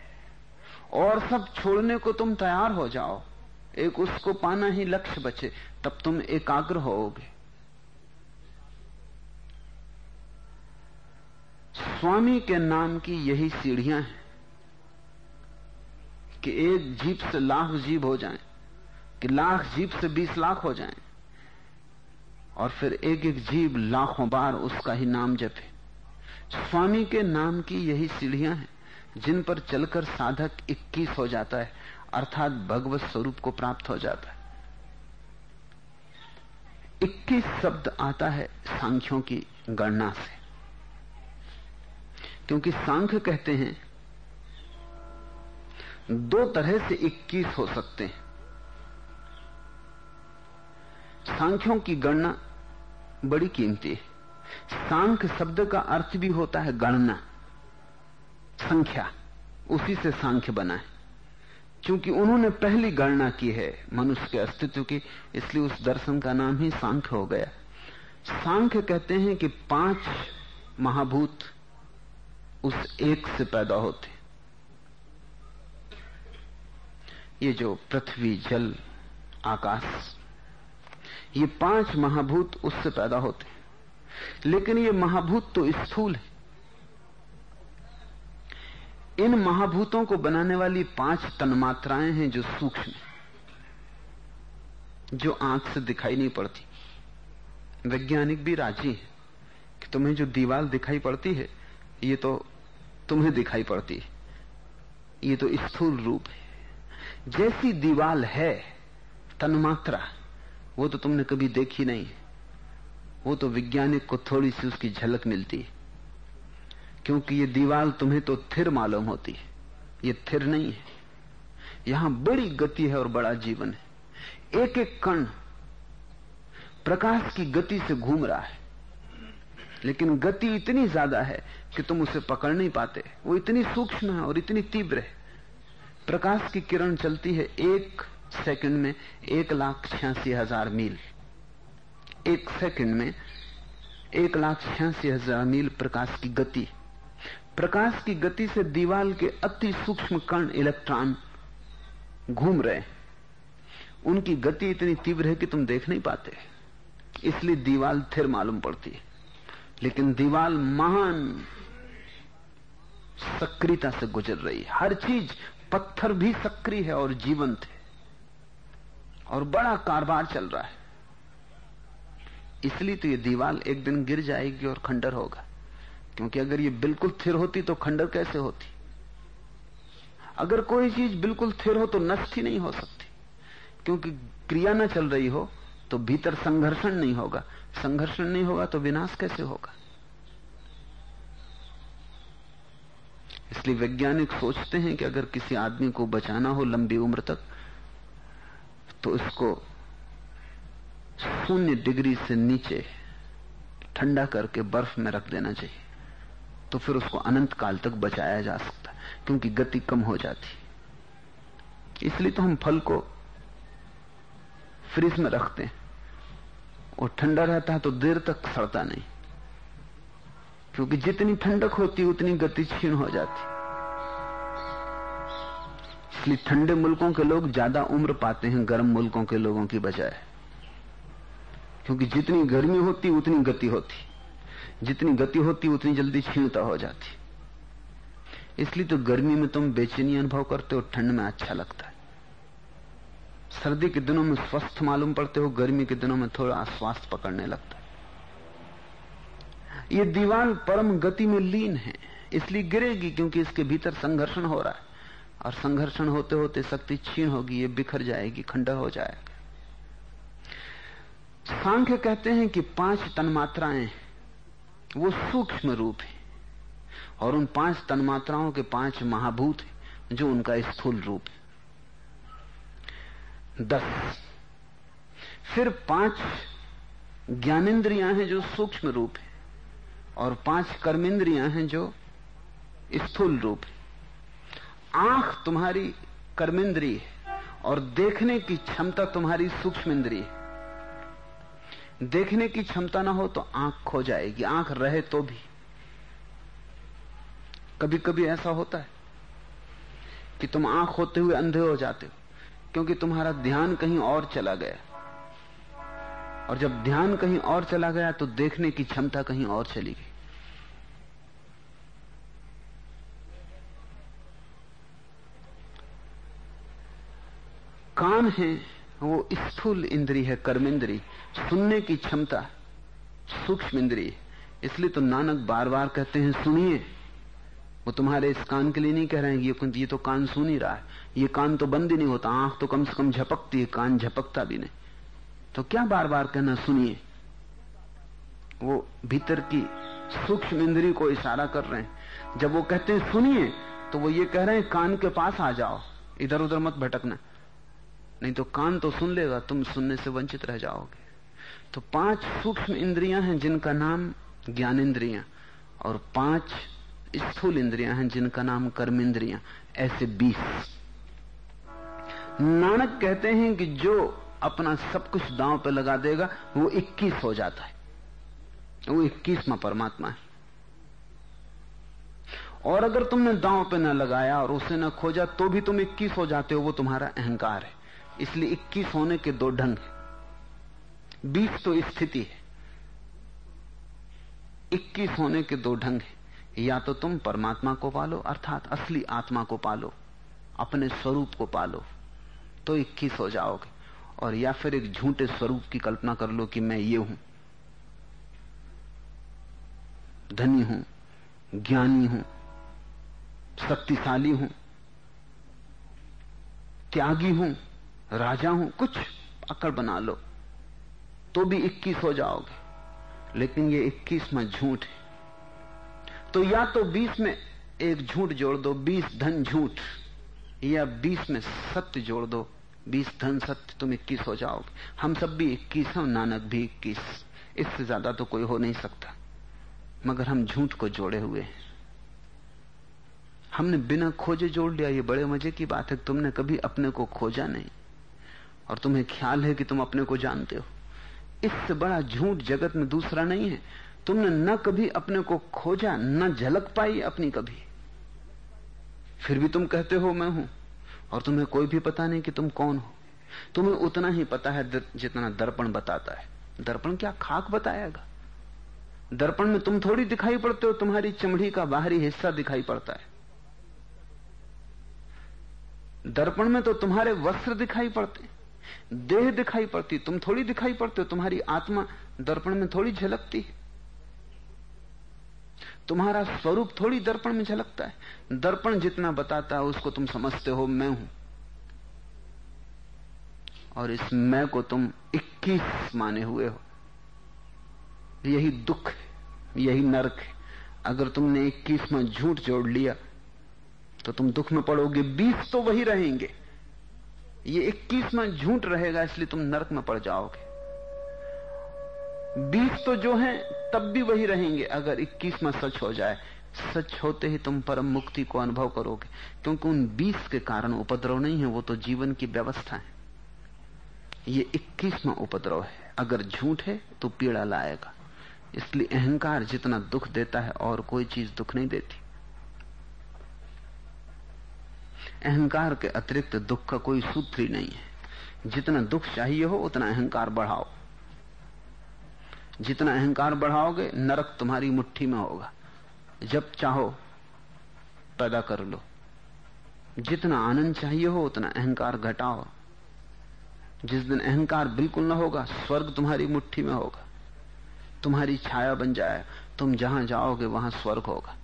और सब छोड़ने को तुम तैयार हो जाओ। एक उसको पाना ही लक्ष्य बचे। तब तुम एकाग्र होोगे स्वामी के नाम की यही सीढ़ियाँ हैं कि एक जीप से लाख जीव हो जाएँ, कि लाख जीप से बीस लाख हो जाएँ, और फिर एक एक जीव लाखों बार उसका ही नाम जपे। स्वामी के नाम की यही सीढ़ियाँ हैं जिन पर चलकर साधक 21 हो जाता है अर्थात भगवत स्वरूप को प्राप्त हो जाता है। 21 शब्द आता है सांख्यों की गणना से। क्योंकि सांख्य कहते हैं, दो तरह से 21 हो सकते हैं। सांख्यों की गणना बड़ी कीमती है। सांख्य शब्द का अर्थ भी होता है गणना। संख्या, उसी से सांख्य बना है। क्योंकि उन्होंने पहली गणना की है मनुष्य के अस्तित्व की, इसलिए उस दर्शन का नाम ही सांख्य हो गया। सांख्य कहते हैं कि पाँच महाभूत उस एक से पैदा होते। ये जो पृथ्वी, जल, आकाश, ये पाँच महाभूत उससे पैदा होते। लेकिन ये महाभूत तो स्थूल है। इन महाभूतों को बनाने वाली पाँच तन्मात्राएँ हैं जो सूक्ष्म जो आँख से दिखाई नहीं पड़ती। वैज्ञानिक भी राज़ी है कि तुम्हें जो दीवार दिखाई पड़ती है, ये तो तुम्हें दिखाई पड़ती। ये तो स्थूल रूप है। जैसी दीवाल है, तन्मात्रा, वो तो तुमने कभी देखी नहीं। वो तो वैज्ञानिक को थोड़ी सी उसकी झलक मिलती। क्योंकि ये दीवाल तुम्हें तो थिर मालूम होती। है ये थिर नहीं है। यहाँ बड़ी गति है और बड़ा जीवन है। एक एक कण प्रकाश की गति से घूम रहा है। लेकिन गति इतनी ज़्यादा है कि तुम उसे पकड़ नहीं पाते। वो इतनी सूक्ष्म है और इतनी तीव्र है। प्रकाश की किरण चलती है एक सेकंड में एक लाख छियासी हज़ार मील। एक सेकंड में एक लाख छियासी हज़ार मील प्रकाश की गति। प्रकाश की गति से दीवाल के अति सूक्ष्म कण इलेक्ट्रॉन घूम रहे उनकी गति इतनी तीव्र है कि तुम देख नहीं पाते। इसलिए दीवाल थिर मालूम पड़ती है। लेकिन दीवाल महान सक्रियता से गुजर रही है। हर चीज़ पत्थर भी सक्रिय है और जीवंत है। और बड़ा कारोबार चल रहा है। इसलिए तो ये दीवार एक दिन गिर जाएगी और खंडर होगा। क्योंकि अगर ये बिल्कुल थिर होती तो खंडर कैसे होती? अगर कोई चीज़ बिल्कुल थिर हो तो नष्ट ही नहीं हो सकती। क्योंकि क्रिया न चल रही हो तो भीतर संघर्षण नहीं होगा। संघर्षण नहीं होगा तो विनाश कैसे होगा? इसलिए वैज्ञानिक सोचते हैं कि अगर किसी आदमी को बचाना हो लंबी उम्र तक तो इसको शून्य डिग्री से नीचे ठंडा करके बर्फ़ में रख देना चाहिए तो फिर उसको अनंत काल तक बचाया जा सकता है, क्योंकि गति कम हो जाती इसलिए तो हम फल को फ्रिज में रखते हैं, और ठंडा रहता है तो देर तक सड़ता नहीं। क्योंकि जितनी ठंडक होती, उतनी गति क्षीण हो जाती। इसलिए ठंडे मुल्कों के लोग ज़्यादा उम्र पाते हैं, गर्म मुल्कों के लोगों की बजाय। क्योंकि जितनी गर्मी होती, उतनी गति होती। जितनी गति होती, उतनी जल्दी क्षीणता हो जाती। इसलिए तो गर्मी में तुम बेचैनी अनुभव करते हो, ठंड में अच्छा लगता है। सर्दी के दिनों में स्वस्थ मालूम पड़ते हो, गर्मी के दिनों में थोड़ा अस्वास्थ्य पकड़ने लगता है। ये दीवार परम गति में लीन है, इसलिए गिरेगी क्योंकि इसके भीतर संघर्षण हो रहा है। और संघर्षण होते होते शक्ति छीन होगी, ये बिखर जाएगी, खंडा हो जाएगा। सांख्य कहते हैं कि पाँच तन्मात्राएँ, वो सूक्ष्म रूप है, और उन पाँच तन्मात्राओं के पाँच महाभूत हैं, जो उनका स्थूल रूप है। दस। फिर पाँच ज्ञानेन्द्रियाँ हैं जो सूक्ष्म रूप है। और पाँच कर्मेंद्रियाँ हैं जो स्थूल रूप है। आँख तुम्हारी कर्मेंद्री है और देखने की क्षमता तुम्हारी सूक्ष्म इंद्री है। देखने की क्षमता ना हो तो आँख खो जाएगी, आँख रहे तो भी। कभी कभी ऐसा होता है कि तुम आँख होते हुए अंधे हो जाते हो, क्योंकि तुम्हारा ध्यान कहीं और चला गया। और जब ध्यान कहीं और चला गया तो देखने की क्षमता कहीं और चली गई। कान है, वो स्थूल इंद्री है कर्मेंद्री सुनने की क्षमता सूक्ष्म इंद्री इसलिए तो नानक बार बार कहते हैं, सुनिए। वो तुम्हारे इस कान के लिए नहीं कह रहे हैं ये तो कान सुन ही रहा है। ये कान तो बंद ही नहीं होता, आँख तो कम से कम झपकती है, कान झपकता भी नहीं। तो क्या बार बार कहना, सुनिए, वो भीतर की सूक्ष्म इंद्री को इशारा कर रहे हैं। जब वो कहते हैं, सुनिए तो वो ये कह रहे हैं, कान के पास आ जाओ इधर उधर मत भटकना। नहीं तो कान तो सुन लेगा, तुम सुनने से वंचित रह जाओगे। तो पाँच सूक्ष्म इंद्रियाँ हैं जिनका नाम ज्ञान इंद्रियाँ और पाँच स्थूल इंद्रियाँ हैं जिनका नाम कर्म इंद्रियाँ ऐसे बीस। नानक कहते हैं कि जो अपना सब कुछ दांव पे लगा देगा, वो इक्कीस हो जाता है। वो इक्कीसवा परमात्मा है। और अगर तुमने दांव पे न लगाया और उसे न खोजा तो भी तुम इक्कीस हो जाते हो, वो तुम्हारा अहंकार है। इसलिए इक्कीस होने के दो ढंग है। बीस तो स्थिति है। इक्कीस होने के दो ढंग है। या तो तुम परमात्मा को पालो, अर्थात असली आत्मा को पालो, अपने स्वरूप को पालो तो इक्कीस हो जाओगे। और या फिर एक झूठे स्वरूप की कल्पना कर लो कि मैं ये हूँ। धनी हूँ, ज्ञानी हूँ, शक्तिशाली हूँ, त्यागी हूँ, राजा हूँ, कुछ अकड़ बना लो तो भी इक्कीस हो जाओगे। लेकिन ये इक्कीस में झूठ है। तो या तो बीस में एक झूठ जोड़ दो, बीस धन झूठ, या बीस में सत्य जोड़ दो बीस धन सत्य तुम इक्कीस हो जाओगे। हम सब भी इक्कीस हैं नानक भी इक्कीस। इससे ज़्यादा तो कोई हो नहीं सकता। मगर हम झूठ को जोड़े हुए हैं। हमने बिना खोजे जोड़ लिया, ये बड़े मज़े की बात है। तुमने कभी अपने को खोजा नहीं। और तुम्हें ख्याल है कि तुम अपने को जानते हो। इससे बड़ा झूठ जगत में दूसरा नहीं है। तुमने न कभी अपने को खोजा, न झलक पाई अपनी कभी। फिर भी तुम कहते हो, मैं हूँ। और तुम्हें कोई भी पता नहीं कि तुम कौन हो। तुम्हें उतना ही पता है जितना दर्पण बताता है। दर्पण क्या खाक बताएगा? दर्पण में तुम थोड़ी दिखाई पड़ते हो, तुम्हारी चमड़ी का बाहरी हिस्सा दिखाई पड़ता है। दर्पण में तो तुम्हारे वस्त्र दिखाई पड़ते, देह दिखाई पड़ती, तुम थोड़ी दिखाई पड़ते हो, तुम्हारी आत्मा दर्पण में थोड़ी झलकती है। तुम्हारा स्वरूप थोड़ी दर्पण में झलकता है। दर्पण जितना बताता है, उसको तुम समझते हो, मैं हूँ। और इस मैं को तुम 21 माने हुए हो। यही दुख है, यही नरक है। अगर तुमने 21 में झूठ जोड़ लिया तो तुम दुख में पड़ोगे। 20 तो वही रहेंगे। ये 21 में झूठ रहेगा, इसलिए तुम नरक में पड़ जाओगे। 20 तो जो हैं तब भी वही रहेंगे। अगर 21 में सच हो जाए, सच होते ही तुम परम मुक्ति को अनुभव करोगे। क्योंकि उन 20 के कारण उपद्रव नहीं है, वो तो जीवन की व्यवस्था है। ये इक्कीसवा उपद्रव है। अगर झूठ है तो पीड़ा लाएगा। इसलिए अहंकार जितना दुख देता है, और कोई चीज़ दुख नहीं देती। अहंकार के अतिरिक्त दुख का कोई सूत्र ही नहीं है। जितना दुख चाहिए हो, उतना अहंकार बढ़ाओ। जितना अहंकार बढ़ाओगे, नरक तुम्हारी मुट्ठी में होगा। जब चाहो, पैदा कर लो। जितना आनंद चाहिए हो, उतना अहंकार घटाओ। जिस दिन अहंकार बिल्कुल ना होगा, स्वर्ग तुम्हारी मुट्ठी में होगा। तुम्हारी छाया बन जाए। तुम जहाँ जाओगे, वहाँ स्वर्ग होगा।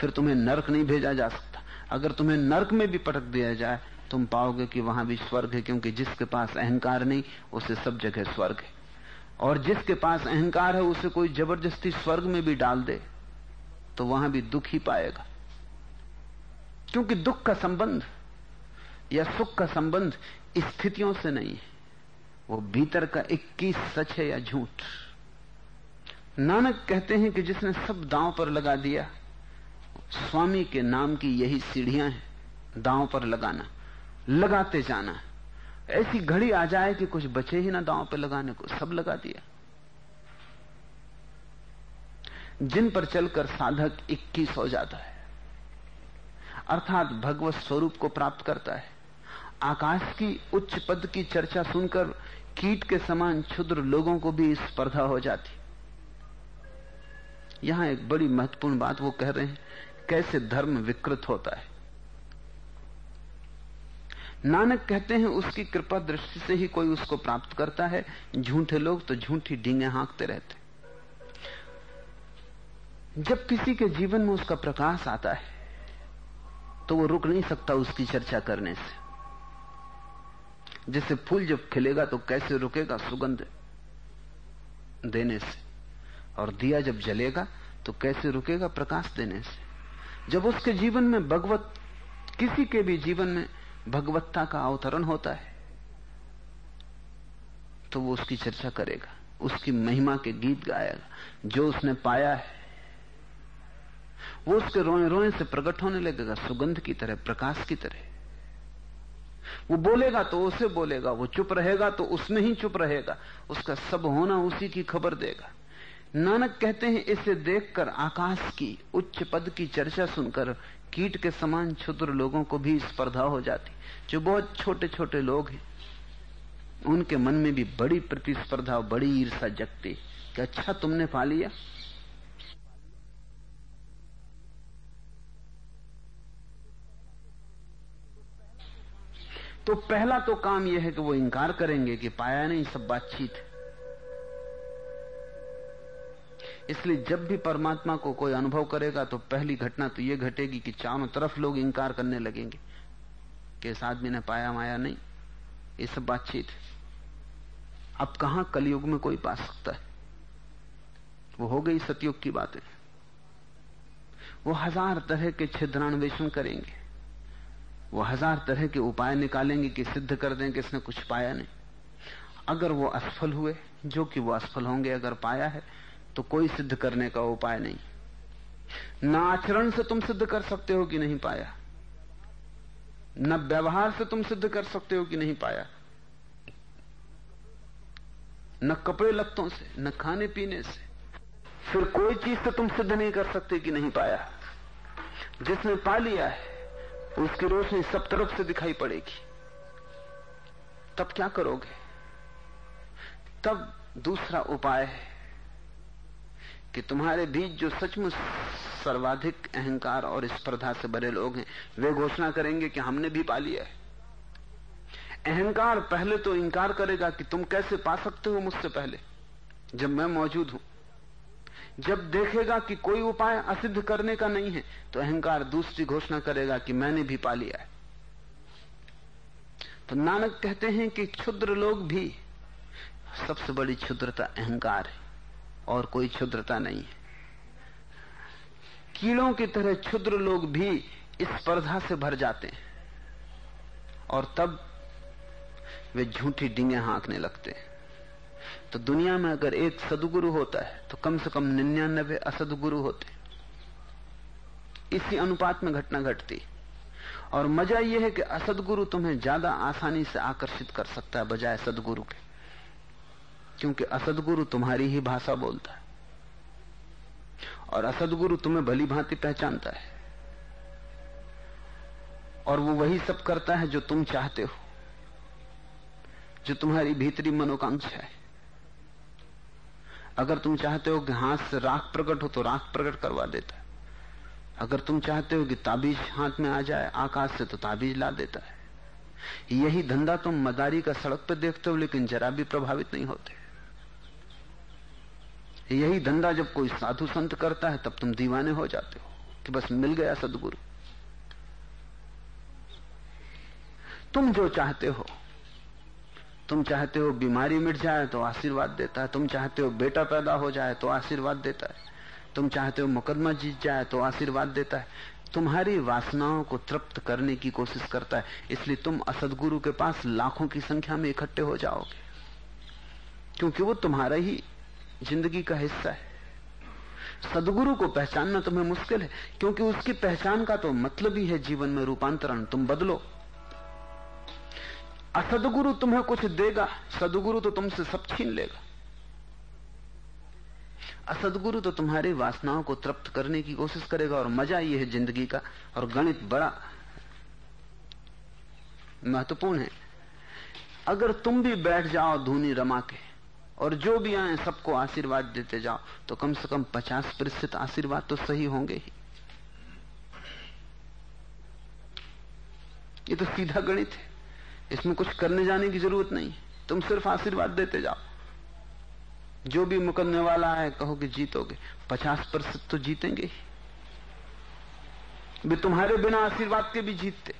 फिर तुम्हें नरक नहीं भेजा जा सकता। अगर तुम्हें नरक में भी पटक दिया जाए, तुम पाओगे कि वहाँ भी स्वर्ग है, क्योंकि जिसके पास अहंकार नहीं, उसे सब जगह स्वर्ग है। और जिसके पास अहंकार है, उसे कोई ज़बरदस्ती स्वर्ग में भी डाल दे तो वहाँ भी दुख ही पाएगा। क्योंकि दुख का संबंध या सुख का संबंध स्थितियों से नहीं है। वो भीतर का इक्कीस सच है या झूठ। नानक कहते हैं कि जिसने सब दांव पर लगा दिया, स्वामी के नाम की यही सीढ़ियाँ हैं, दांव पर लगाना, लगाते जाना। ऐसी घड़ी आ जाए कि कुछ बचे ही ना दांव पे लगाने को, सब लगा दिया। जिन पर चलकर साधक इक्कीस हो जाता है, अर्थात भगवत स्वरूप को प्राप्त करता है, आकाश की उच्च पद की चर्चा सुनकर कीट के समान क्षुद्र लोगों को भी स्पर्धा हो जाती। यहाँ एक बड़ी महत्वपूर्ण बात वो कह रहे हैं, कैसे धर्म विकृत होता है। नानक कहते हैं, उसकी कृपा दृष्टि से ही कोई उसको प्राप्त करता है। झूठे लोग तो झूठी डींगे हाँकते रहते जब किसी के जीवन में उसका प्रकाश आता है तो वो रुक नहीं सकता उसकी चर्चा करने से। जैसे फूल जब खिलेगा तो कैसे रुकेगा सुगंध देने से? और दिया जब जलेगा तो कैसे रुकेगा प्रकाश देने से? जब उसके जीवन में भगवत किसी के भी जीवन में भगवत्ता का अवतरण होता है तो वो उसकी चर्चा करेगा, उसकी महिमा के गीत गाएगा, जो उसने पाया है, वो उसके रोए रोए से प्रकट होने लगेगा, सुगंध की तरह, प्रकाश की तरह। वो बोलेगा तो उसे बोलेगा, वो चुप रहेगा तो उसमें ही चुप रहेगा, उसका सब होना उसी की खबर देगा। नानक कहते हैं, इसे देखकर आकाश की, उच्च पद की चर्चा सुनकर, कीट के समान क्षुद्र लोगों को भी स्पर्धा हो जाती। जो बहुत छोटे छोटे लोग हैं, उनके मन में भी बड़ी प्रतिस्पर्धा, बड़ी ईर्षा जगती कि अच्छा तुमने पा लिया। तो पहला तो काम यह है कि वो इंकार करेंगे कि पाया नहीं, सब बातचीत है। इसलिए जब भी परमात्मा को कोई अनुभव करेगा तो पहली घटना तो यह घटेगी कि चारों तरफ़ लोग इंकार करने लगेंगे। कि इस आदमी ने पाया माया नहीं। ये सब बातचीत है। अब कहाँ कलयुग में कोई पा सकता है? वो हो गई सतयुग की बातें। वो हज़ार तरह के छिद्रान्वेषण करेंगे। वो हज़ार तरह के उपाय निकालेंगे कि सिद्ध कर दें कि इसने कुछ पाया नहीं। अगर वो असफल हुए, जो कि वो असफल होंगे, अगर पाया है तो कोई सिद्ध करने का उपाय नहीं। ना आचरण से तुम सिद्ध कर सकते हो कि नहीं पाया। न व्यवहार से तुम सिद्ध कर सकते हो कि नहीं पाया। न कपड़े लत्तों से, न खाने पीने से। फिर कोई चीज़ से तुम सिद्ध नहीं कर सकते कि नहीं पाया। जिसने पा लिया है, उसकी रोशनी सब तरफ़ से दिखाई पड़ेगी। तब क्या करोगे? तब दूसरा उपाय है। कि तुम्हारे बीच जो सचमुच सर्वाधिक अहंकार और स्पर्धा से बड़े लोग हैं, वे घोषणा करेंगे कि हमने भी पा लिया है। अहंकार पहले तो इंकार करेगा कि तुम कैसे पा सकते हो मुझसे पहले, जब मैं मौजूद हूँ। जब देखेगा कि कोई उपाय असिद्ध करने का नहीं है तो अहंकार दूसरी घोषणा करेगा कि मैंने भी पा लिया है। तो नानक कहते हैं कि क्षुद्र लोग भी, सबसे बड़ी क्षुद्रता अहंकार है। और कोई क्षुद्रता नहीं है। कीड़ों की तरह क्षुद्र लोग भी स्पर्धा से भर जाते हैं और तब वे झूठी डिंगे हाँकने लगते हैं। तो दुनिया में अगर एक सदगुरु होता है तो कम से कम निन्यानबे असदगुरु होते इसी अनुपात में घटना घटती और मज़ा यह है कि असदगुरु तुम्हें ज़्यादा आसानी से आकर्षित कर सकता है बजाय सदगुरु के। क्योंकि असदगुरु तुम्हारी ही भाषा बोलता है। और असदगुरु तुम्हें भली भांति पहचानता है। और वो वही सब करता है जो तुम चाहते हो, जो तुम्हारी भीतरी मनोकांक्षा है। अगर तुम चाहते हो कि हाथ से राख प्रकट हो तो राख प्रकट करवा देता है। अगर तुम चाहते हो कि ताबीज हाथ में आ जाए, आकाश से तो ताबीज ला देता है। यही धंधा तुम मदारी का सड़क पर देखते हो, लेकिन जरा भी प्रभावित नहीं होते। यही धंधा जब कोई साधु संत करता है, तब तुम दीवाने हो जाते हो कि बस मिल गया सदगुरु। तुम जो चाहते हो, तुम चाहते हो बीमारी मिट जाए तो आशीर्वाद देता है, तुम चाहते हो बेटा पैदा हो जाए तो आशीर्वाद देता है, तुम चाहते हो मुकदमा जीत जाए तो आशीर्वाद देता है। तुम्हारी वासनाओं को तृप्त करने की कोशिश करता है, इसलिए तुम असदगुरु के पास लाखों की संख्या में इकट्ठे हो जाओगे, क्योंकि वो तुम्हारा ही ज़िंदगी का हिस्सा है। सदगुरु को पहचानना तुम्हें मुश्किल है, क्योंकि उसकी पहचान का तो मतलब ही है जीवन में रूपांतरण। तुम बदलो। असदगुरु तुम्हें कुछ देगा, सदगुरु तो तुमसे सब छीन लेगा। असदगुरु तो तुम्हारी वासनाओं को तृप्त करने की कोशिश करेगा, और मज़ा ये है ज़िंदगी का, और गणित बड़ा महत्वपूर्ण है। अगर तुम भी बैठ जाओ धूनी रमा के और जो भी आए, सबको आशीर्वाद देते जाओ। तो कम से कम पचास प्रतिशत आशीर्वाद तो सही होंगे ही। ये तो सीधा गणित है। इसमें कुछ करने जाने की ज़रूरत नहीं। है तुम सिर्फ़ आशीर्वाद देते जाओ। जो भी मुकदमे वाला है कहो कि जीतोगे। पचास प्रतिशत तो जीतेंगे ही। वे तुम्हारे बिना आशीर्वाद के भी जीतते।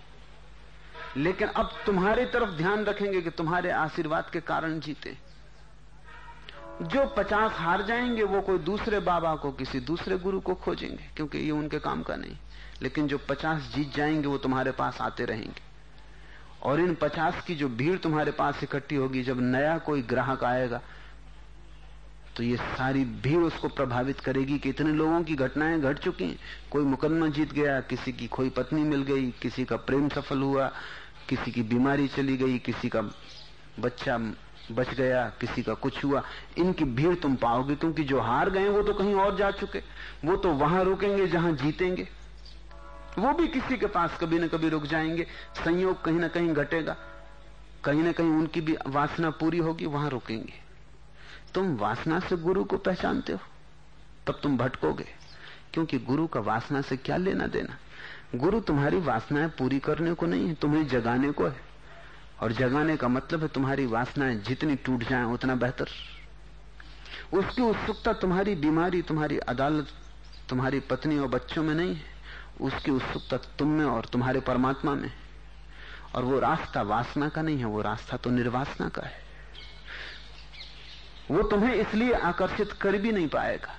लेकिन अब तुम्हारी तरफ़ ध्यान रखेंगे कि तुम्हारे आशीर्वाद के कारण जीते। जो पचास हार जाएँगे, वो कोई दूसरे बाबा को, किसी दूसरे गुरु को खोजेंगे, क्योंकि ये उनके काम का नहीं। लेकिन जो पचास जीत जाएँगे, वो तुम्हारे पास आते रहेंगे। और इन पचास की जो भीड़ तुम्हारे पास इकट्ठी होगी, जब नया कोई ग्राहक आएगा तो ये सारी भीड़ उसको प्रभावित करेगी कि इतने लोगों की घटनाएँ घट चुकी हैं। कोई मुकदमा जीत गया, किसी की कोई पत्नी मिल गई, किसी का प्रेम सफल हुआ, किसी की बीमारी चली गई, किसी का बच्चा बच गया, किसी का कुछ हुआ। इनकी भीड़ तुम पाओगे, क्योंकि जो हार गए, वो तो कहीं और जा चुके। वो तो वहाँ रुकेंगे, जहाँ जीतेंगे। वो भी किसी के पास कभी ना कभी रुक जाएँगे। संयोग कहीं ना कहीं घटेगा। कहीं ना कहीं उनकी भी वासना पूरी होगी, वहाँ रुकेंगे। तुम वासना से गुरु को पहचानते हो, तब तुम भटकोगे। क्योंकि गुरु का वासना से क्या लेना देना? गुरु तुम्हारी वासनाएँ पूरी करने को नहीं है, तुम्हें जगाने को है। और जगाने का मतलब है तुम्हारी वासनाएँ जितनी टूट जाएँ, उतना बेहतर। उसकी उत्सुकता तुम्हारी बीमारी, तुम्हारी अदालत, तुम्हारी पत्नी और बच्चों में नहीं है। उसकी उत्सुकता तुम में और तुम्हारे परमात्मा में और वो रास्ता वासना का नहीं है, वो रास्ता तो निर्वासना का है। वो तुम्हें इसलिए आकर्षित कर भी नहीं पाएगा।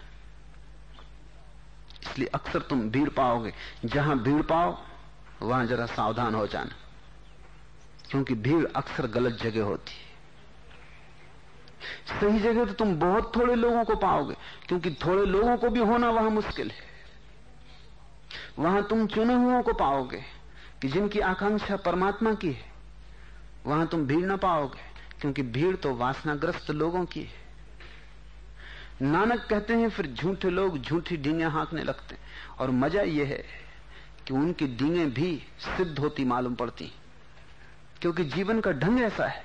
इसलिए अक्सर तुम भीड़ पाओगे। जहाँ भीड़ पाओ, वहाँ जरा सावधान हो जाना। क्योंकि भीड़ अक्सर गलत जगह होती है। सही जगह तो तुम बहुत थोड़े लोगों को पाओगे, क्योंकि थोड़े लोगों को भी होना वहाँ मुश्किल है। वहाँ तुम चुने हुओं को पाओगे कि जिनकी आकांक्षा परमात्मा की है। वहाँ तुम भीड़ ना पाओगे, क्योंकि भीड़ तो वासनाग्रस्त लोगों की है। नानक कहते हैं, फिर झूठे लोग झूठी डींगे हाँकने लगते हैं। और मज़ा यह है कि उनकी डींगे भी सिद्ध होती मालूम पड़ती क्योंकि जीवन का ढंग ऐसा है।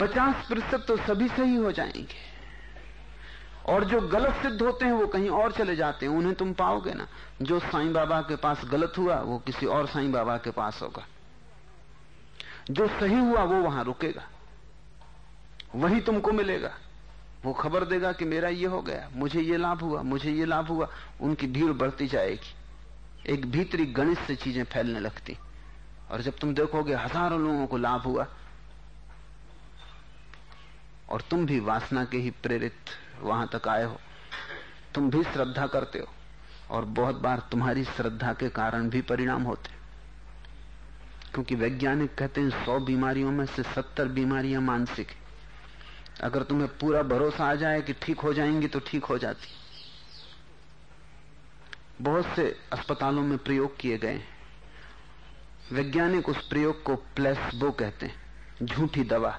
पचास प्रतिशत तो सभी सही हो जाएँगे। और जो गलत सिद्ध होते हैं, वो कहीं और चले जाते हैं। उन्हें तुम पाओगे ना। जो साईं बाबा के पास गलत हुआ, वो किसी और साईं बाबा के पास होगा। जो सही हुआ, वो वहाँ रुकेगा। वही तुमको मिलेगा। वो खबर देगा कि मेरा ये हो गया, मुझे ये लाभ हुआ, मुझे ये लाभ हुआ। उनकी भीड़ बढ़ती जाएगी। एक भीतरी गणित से चीज़ें फैलने लगती। और जब तुम देखोगे हज़ारों लोगों को लाभ हुआ, और तुम भी वासना के ही प्रेरित वहाँ तक आए हो, तुम भी श्रद्धा करते हो, और बहुत बार तुम्हारी श्रद्धा के कारण भी परिणाम होते क्योंकि वैज्ञानिक कहते हैं, सौ बीमारियों में से सत्तर बीमारियाँ मानसिक है। अगर तुम्हें पूरा भरोसा आ जाए कि ठीक हो जाएँगी तो ठीक हो जाती। बहुत से अस्पतालों में प्रयोग किए गए वैज्ञानिक उस प्रयोग को प्लेसबो कहते हैं, झूठी दवा।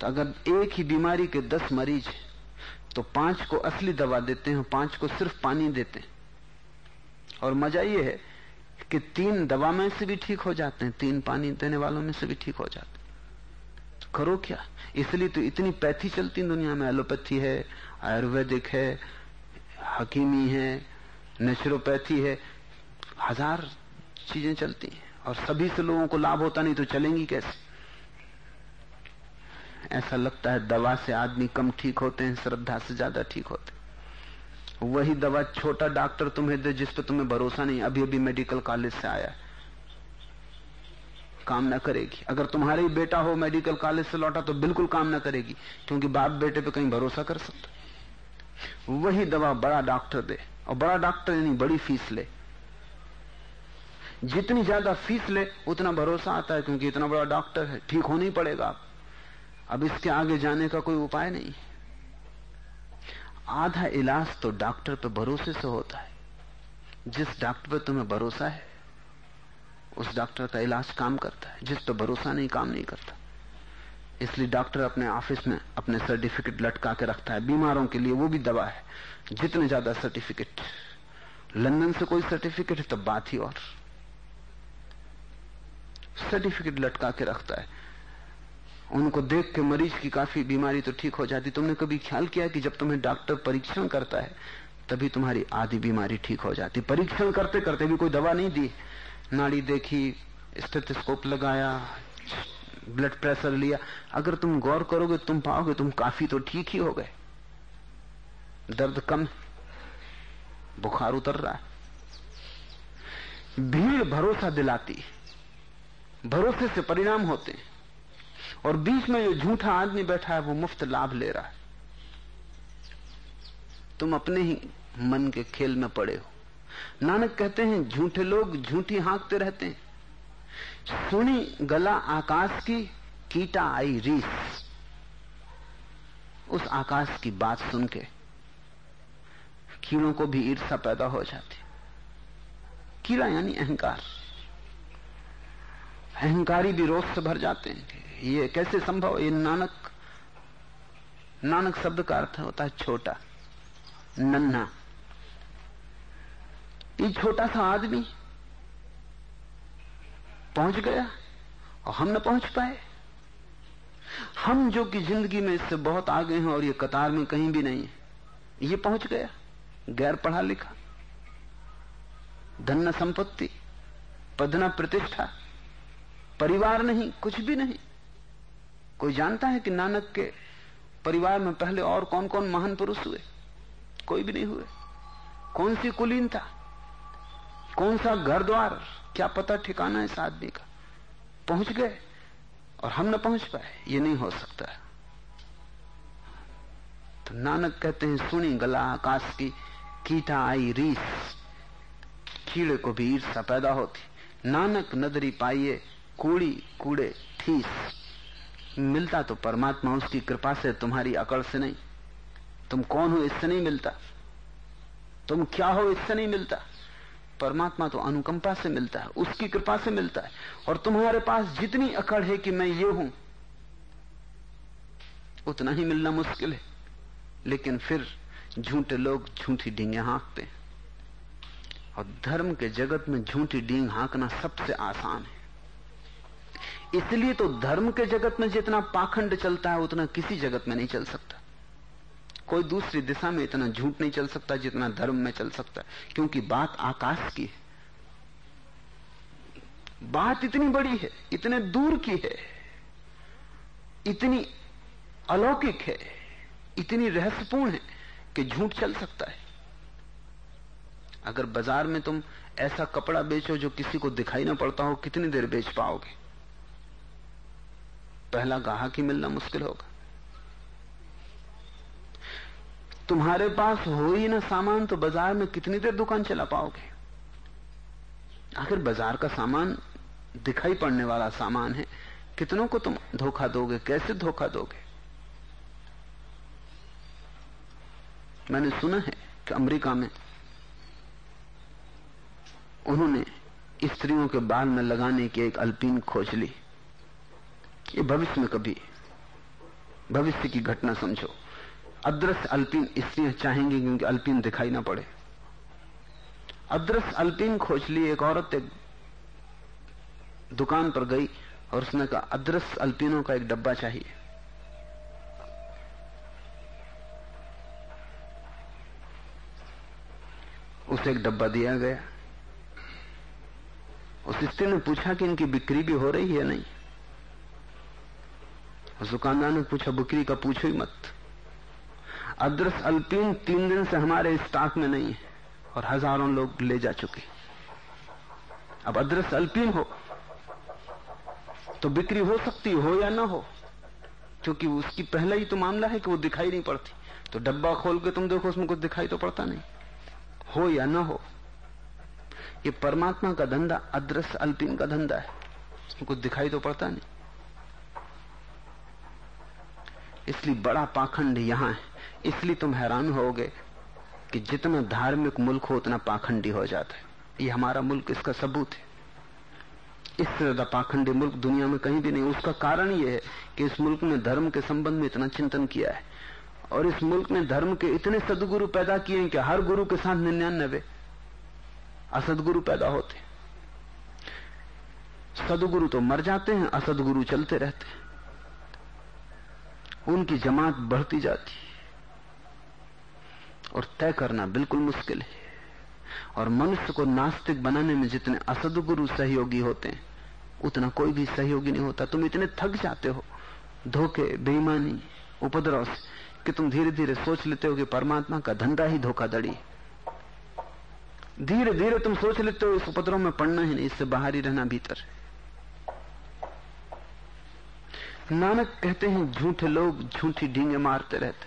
तो अगर एक ही बीमारी के दस मरीज़ तो पाँच को असली दवा देते हैं पाँच को सिर्फ़ पानी देते हैं। और मज़ा यह है कि तीन दवा में से भी ठीक हो जाते हैं, तीन पानी देने वालों में से भी ठीक हो जाते हैं। तो करो क्या? इसलिए तो इतनी पैथी चलती दुनिया में। एलोपैथी है, आयुर्वेदिक है, हकीमी है, नेचुरोपैथी है, हज़ार चीज़ें चलती हैं। और सभी से लोगों को लाभ होता नहीं तो चलेंगी कैसे? ऐसा लगता है दवा से आदमी कम ठीक होते हैं, श्रद्धा से ज़्यादा ठीक होते हैं। वही दवा छोटा डॉक्टर तुम्हें दे जिस पर तुम्हें भरोसा नहीं अभी अभी मेडिकल कॉलेज से आया। काम ना करेगी। अगर तुम्हारे ही बेटा हो, मेडिकल कॉलेज से लौटा तो बिल्कुल काम ना करेगी, क्योंकि बाप बेटे पे कहीं भरोसा कर सकता। वही दवा बड़ा डॉक्टर दे, और बड़ा डॉक्टर यानी बड़ी फ़ीस ले। जितनी ज़्यादा फ़ीस ले, उतना भरोसा आता है, क्योंकि इतना बड़ा डॉक्टर है, ठीक होना ही पड़ेगा। आप अब इसके आगे जाने का कोई उपाय नहीं। आधा इलाज तो डॉक्टर पे भरोसे से होता है। जिस डॉक्टर पे तुम्हें भरोसा है, उस डॉक्टर का इलाज काम करता है। जिस पे भरोसा नहीं, काम नहीं करता। इसलिए डॉक्टर अपने ऑफ़िस में अपने सर्टिफिकेट लटका के रखता है। बीमारों के लिए वो भी दवा है। जितने ज़्यादा सर्टिफिकेट, लंदन से कोई सर्टिफिकेट है तब बात ही और। सर्टिफिकेट लटका के रखता है। उनको देख के मरीज़ की काफ़ी बीमारी तो ठीक हो जाती। तुमने कभी ख्याल किया कि जब तुम्हें डॉक्टर परीक्षण करता है, तभी तुम्हारी आधी बीमारी ठीक हो जाती? परीक्षण करते करते भी कोई दवा नहीं दी। नाड़ी देखी स्टेथोस्कोप लगाया ब्लड प्रेशर लिया। अगर तुम गौर करोगे, तुम पाओगे, तुम काफ़ी तो ठीक ही हो गए। दर्द कम बुखार उतर रहा है। भीड़ भरोसा दिलाती। भरोसे से परिणाम होते हैं। और बीच में जो झूठा आदमी बैठा है, वो मुफ़्त लाभ ले रहा है। तुम अपने ही मन के खेल में पड़े हो। नानक कहते हैं, झूठे लोग झूठी हाँकते रहते हैं। सुनी गला आकाश की, कीटा आई रीस। उस आकाश की बात सुन के कीड़ों को भी ईर्षा पैदा हो जाती कीड़ा यानी अहंकार। अहंकारी भी रोष से भर जाते हैं। ये कैसे संभव ये नानक नानक शब्द का अर्थ होता है छोटा, नन्हा। ये छोटा सा आदमी पहुँच गया और हम न पहुँच पाए। हम जो कि ज़िंदगी में इससे बहुत आगे हैं और ये कतार में कहीं भी नहीं है, ये पहुँच गया, गैर पढ़ा लिखा। धन न संपत्ति पदना प्रतिष्ठा। परिवार नहीं, कुछ भी नहीं। कोई जानता है कि नानक के परिवार में पहले और कौन कौन महान पुरुष हुए? कोई भी नहीं हुए। कौन सी कुलीनता कौन सा घर द्वार क्या पता ठिकाना है इस आदमी का? पहुँच गए और हम न पहुँच पाए। ये नहीं हो सकता। तो नानक कहते हैं, सुनी गला आकाश की, कीटा आई रीस। कीड़े को भी ईर्षा पैदा होती। नानक नदरी पाइये कूड़ी, कूड़े, ठीस। मिलता तो परमात्मा उसकी कृपा से, तुम्हारी अकड़ से नहीं। तुम कौन हो, इससे नहीं मिलता। तुम क्या हो, इससे नहीं मिलता। परमात्मा तो अनुकंपा से मिलता है, उसकी कृपा से मिलता है। और तुम्हारे पास जितनी अकड़ है कि मैं ये हूँ, उतना ही मिलना मुश्किल है। लेकिन फिर झूठे लोग झूठी डींगे हाँकते हैं। और धर्म के जगत में झूठी डींग हाँकना सबसे आसान है। इसलिए तो धर्म के जगत में जितना पाखंड चलता है, उतना किसी जगत में नहीं चल सकता। कोई दूसरी दिशा में इतना झूठ नहीं चल सकता जितना धर्म में चल सकता क्योंकि बात आकाश की है। बात इतनी बड़ी है, इतने दूर की है, इतनी अलौकिक है, इतनी रहस्यपूर्ण है कि झूठ चल सकता है। अगर बाज़ार में तुम ऐसा कपड़ा बेचो जो किसी को दिखाई ना पड़ता हो, कितनी देर बेच पाओगे? पहला गाहक ही मिलना मुश्किल होगा। तुम्हारे पास हो ही ना सामान तो बाज़ार में कितनी देर दुकान चला पाओगे? आखिर बाज़ार का सामान, दिखाई पड़ने वाला सामान है। कितनों को तुम धोखा दोगे? कैसे धोखा दोगे? मैंने सुना है कि अमेरिका में उन्होंने स्त्रियों के बाल में लगाने की एक अल्पीन खोज ली। ये भविष्य में कभी भविष्य की घटना समझो। अदृश्य अल्पीन स्त्रियाँ चाहेंगी क्योंकि अल्पीन दिखाई ना पड़े। अदृश्य अल्पीन खोज ली एक औरत एक दुकान पर गई और उसने कहा, अदृश्य अल्पीनों का एक डब्बा चाहिए। उसे एक डब्बा दिया गया। उस स्त्री ने पूछा कि इनकी बिक्री भी हो रही है नहीं? उस दुकानदार ने पूछा, बिक्री का पूछो ही मत। अदृश्य अल्पीन तीन दिन से हमारे स्टॉक में नहीं है और हज़ारों लोग ले जा चुके अब अदृश्य अल्पीन हो तो बिक्री हो सकती हो या ना हो, क्योंकि उसकी पहला ही तो मामला है कि वो दिखाई नहीं पड़ती। तो डब्बा खोल के तुम देखो, उसमें कुछ दिखाई तो पड़ता नहीं। हो या ना हो, ये परमात्मा का धंधा अदृश्य अल्पीन का धंधा है। उसमें कुछ दिखाई तो पड़ता नहीं। इसलिए बड़ा पाखंड यहाँ है। इसलिए तुम हैरान होगे कि जितना धार्मिक मुल्क हो, उतना पाखंडी हो जाता है। ये हमारा मुल्क, इसका सबूत है। इससे ज़्यादा पाखंडी मुल्क दुनिया में कहीं भी नहीं। उसका कारण यह है कि इस मुल्क ने धर्म के संबंध में इतना चिंतन किया है। और इस मुल्क ने धर्म के इतने सदगुरु पैदा किए हैं कि हर गुरु के साथ निन्यानबे असदगुरु पैदा होते सदगुरु तो मर जाते हैं, असदगुरु चलते रहते हैं। उनकी जमात बढ़ती जाती है और तय करना बिल्कुल मुश्किल है। और मनुष्य को नास्तिक बनाने में जितने असदगुरु सहयोगी होते हैं, उतना कोई भी सहयोगी नहीं होता। तुम इतने थक जाते हो, धोखे, बेईमानी, उपद्रव से, कि तुम धीरे धीरे सोच लेते हो कि परमात्मा का धंधा ही धोखाधड़ी धीरे धीरे तुम सोच लेते हो, इस उपद्रव में पड़ना ही नहीं, इससे बाहर ही रहना भीतर नानक कहते हैं, झूठे लोग झूठी डींगे मारते रहते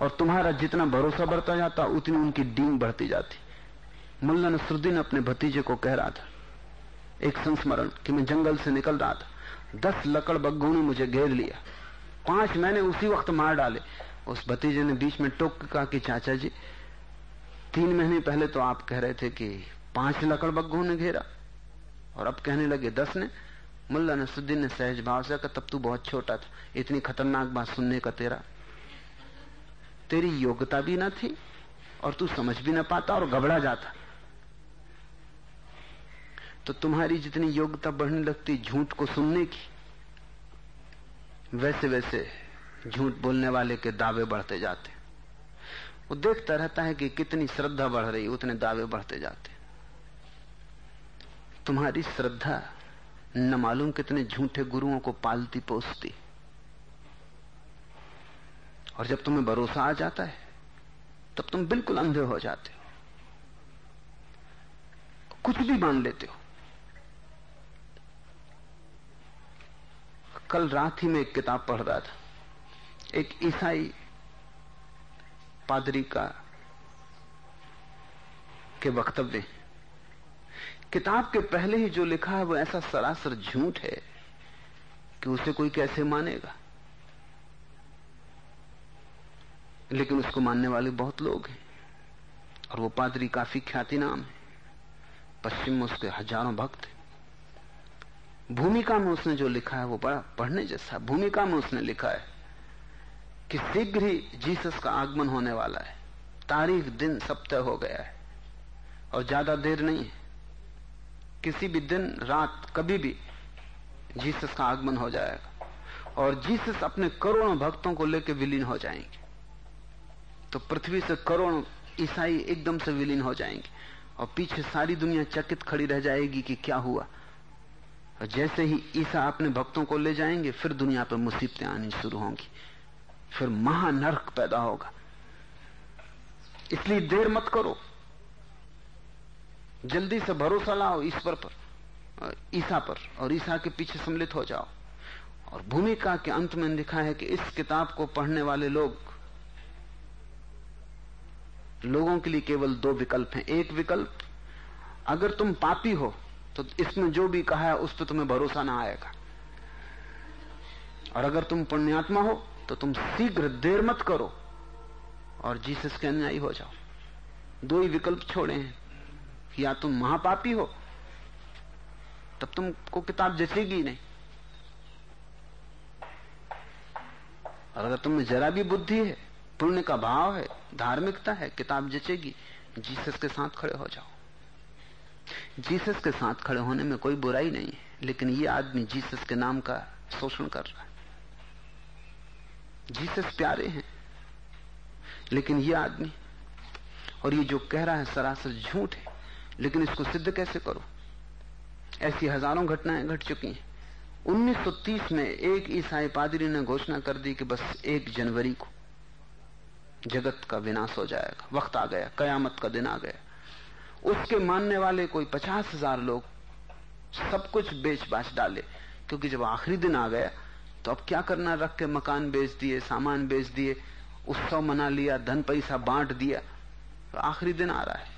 और तुम्हारा जितना भरोसा बढ़ता जाता, उतनी उनकी डींग बढ़ती जाती। मुल्ला नसरुद्दीन अपने भतीजे को कह रहा था, एक संस्मरण कि मैं जंगल से निकल रहा था। दस लकड़ बग्गों ने मुझे घेर लिया। पाँच मैंने उसी वक्त मार डाले। उस भतीजे ने बीच में टोक कहा कि, चाचा जी, तीन महीने पहले तो आप कह रहे थे कि पाँच लकड़ बग्गों ने घेरा। और अब कहने लगे, दस ने? मुल्ला नसरुद्दीन ने सहज भाव से कहा, तब तू बहुत छोटा था, इतनी खतरनाक बात सुनने का तेरा। तेरी योग्यता भी ना थी और तू समझ भी ना पाता और घबरा जाता। तो तुम्हारी जितनी योग्यता बढ़ने लगती झूठ को सुनने की, वैसे वैसे झूठ बोलने वाले के दावे बढ़ते जाते। वो देखता रहता है कि कितनी श्रद्धा बढ़ रही, उतने दावे बढ़ते जाते। तुम्हारी श्रद्धा न मालूम कितने झूठे गुरुओं को पालती पोसती। और जब तुम्हें भरोसा आ जाता है, तब तुम बिल्कुल अंधे हो जाते हो। कुछ भी मान लेते हो। कल रात ही में एक किताब पढ़ रहा था। एक ईसाई पादरी का के वक्तव्य। किताब के पहले ही जो लिखा है वो ऐसा सरासर झूठ है कि उसे कोई कैसे मानेगा? लेकिन उसको मानने वाले बहुत लोग हैं और वो पादरी काफ़ी ख्याति नाम है। पश्चिम में उसके हज़ारों भक्त हैं। भूमिका में उसने जो लिखा है वो बड़ा पढ़ने जैसा। भूमिका में उसने लिखा है कि शीघ्र ही जीसस का आगमन होने वाला है। तारीख दिन सब हो गया है और ज़्यादा देर नहीं है। किसी भी दिन, रात, कभी भी जीसस का आगमन हो जाएगा। और जीसस अपने करोड़ों भक्तों को लेकर विलीन हो जाएँगे। तो पृथ्वी से करोड़ों ईसाई एकदम से विलीन हो जाएँगे। और पीछे सारी दुनिया चकित खड़ी रह जाएगी कि क्या हुआ। और जैसे ही ईसा अपने भक्तों को ले जाएँगे, फिर दुनिया पर मुसीबतें आनी शुरू होंगी। फिर महानर्क पैदा होगा। इसलिए देर मत करो। जल्दी से भरोसा लाओ ईश्वर पर ईसा पर, और ईसा के पीछे सम्मिलित हो जाओ। और भूमिका के अंत में लिखा है कि इस किताब को पढ़ने वाले लोग, लोगों के लिए केवल दो विकल्प हैं। एक विकल्प, अगर तुम पापी हो तो इसमें जो भी कहा है, उस पर तुम्हें भरोसा ना आएगा। और अगर तुम पुण्यात्मा हो तो तुम शीघ्र देर मत करो, और जीसस के अनुयायी हो जाओ। दो ही विकल्प छोड़े हैं। या तुम महापापी हो, तब तुमको किताब जचेगी नहीं। और अगर तुम जरा भी बुद्धि है, पुण्य का भाव है, धार्मिकता है, किताब जचेगी, जीसस के साथ खड़े हो जाओ। जीसस के साथ खड़े होने में कोई बुराई नहीं है, लेकिन ये आदमी जीसस के नाम का शोषण कर रहा है। जीसस प्यारे हैं, लेकिन ये आदमी, और ये जो कह रहा है सरासर झूठ है लेकिन इसको सिद्ध कैसे करो? ऐसी हज़ारों घटनाएँ घट चुकी हैं। 1930 में एक ईसाई पादरी ने घोषणा कर दी कि बस एक जनवरी को जगत का विनाश हो जाएगा। वक्त आ गया, कयामत का दिन आ गया। उसके मानने वाले कोई पचास हज़ार लोग सब कुछ बेच बाच डाले, क्योंकि जब आखिरी दिन आ गया तो अब क्या करना? रख के मकान बेच दिए, सामान बेच दिए, उत्सव मना लिया, धन पैसा बांट दिया तो आखिरी दिन आ रहा है।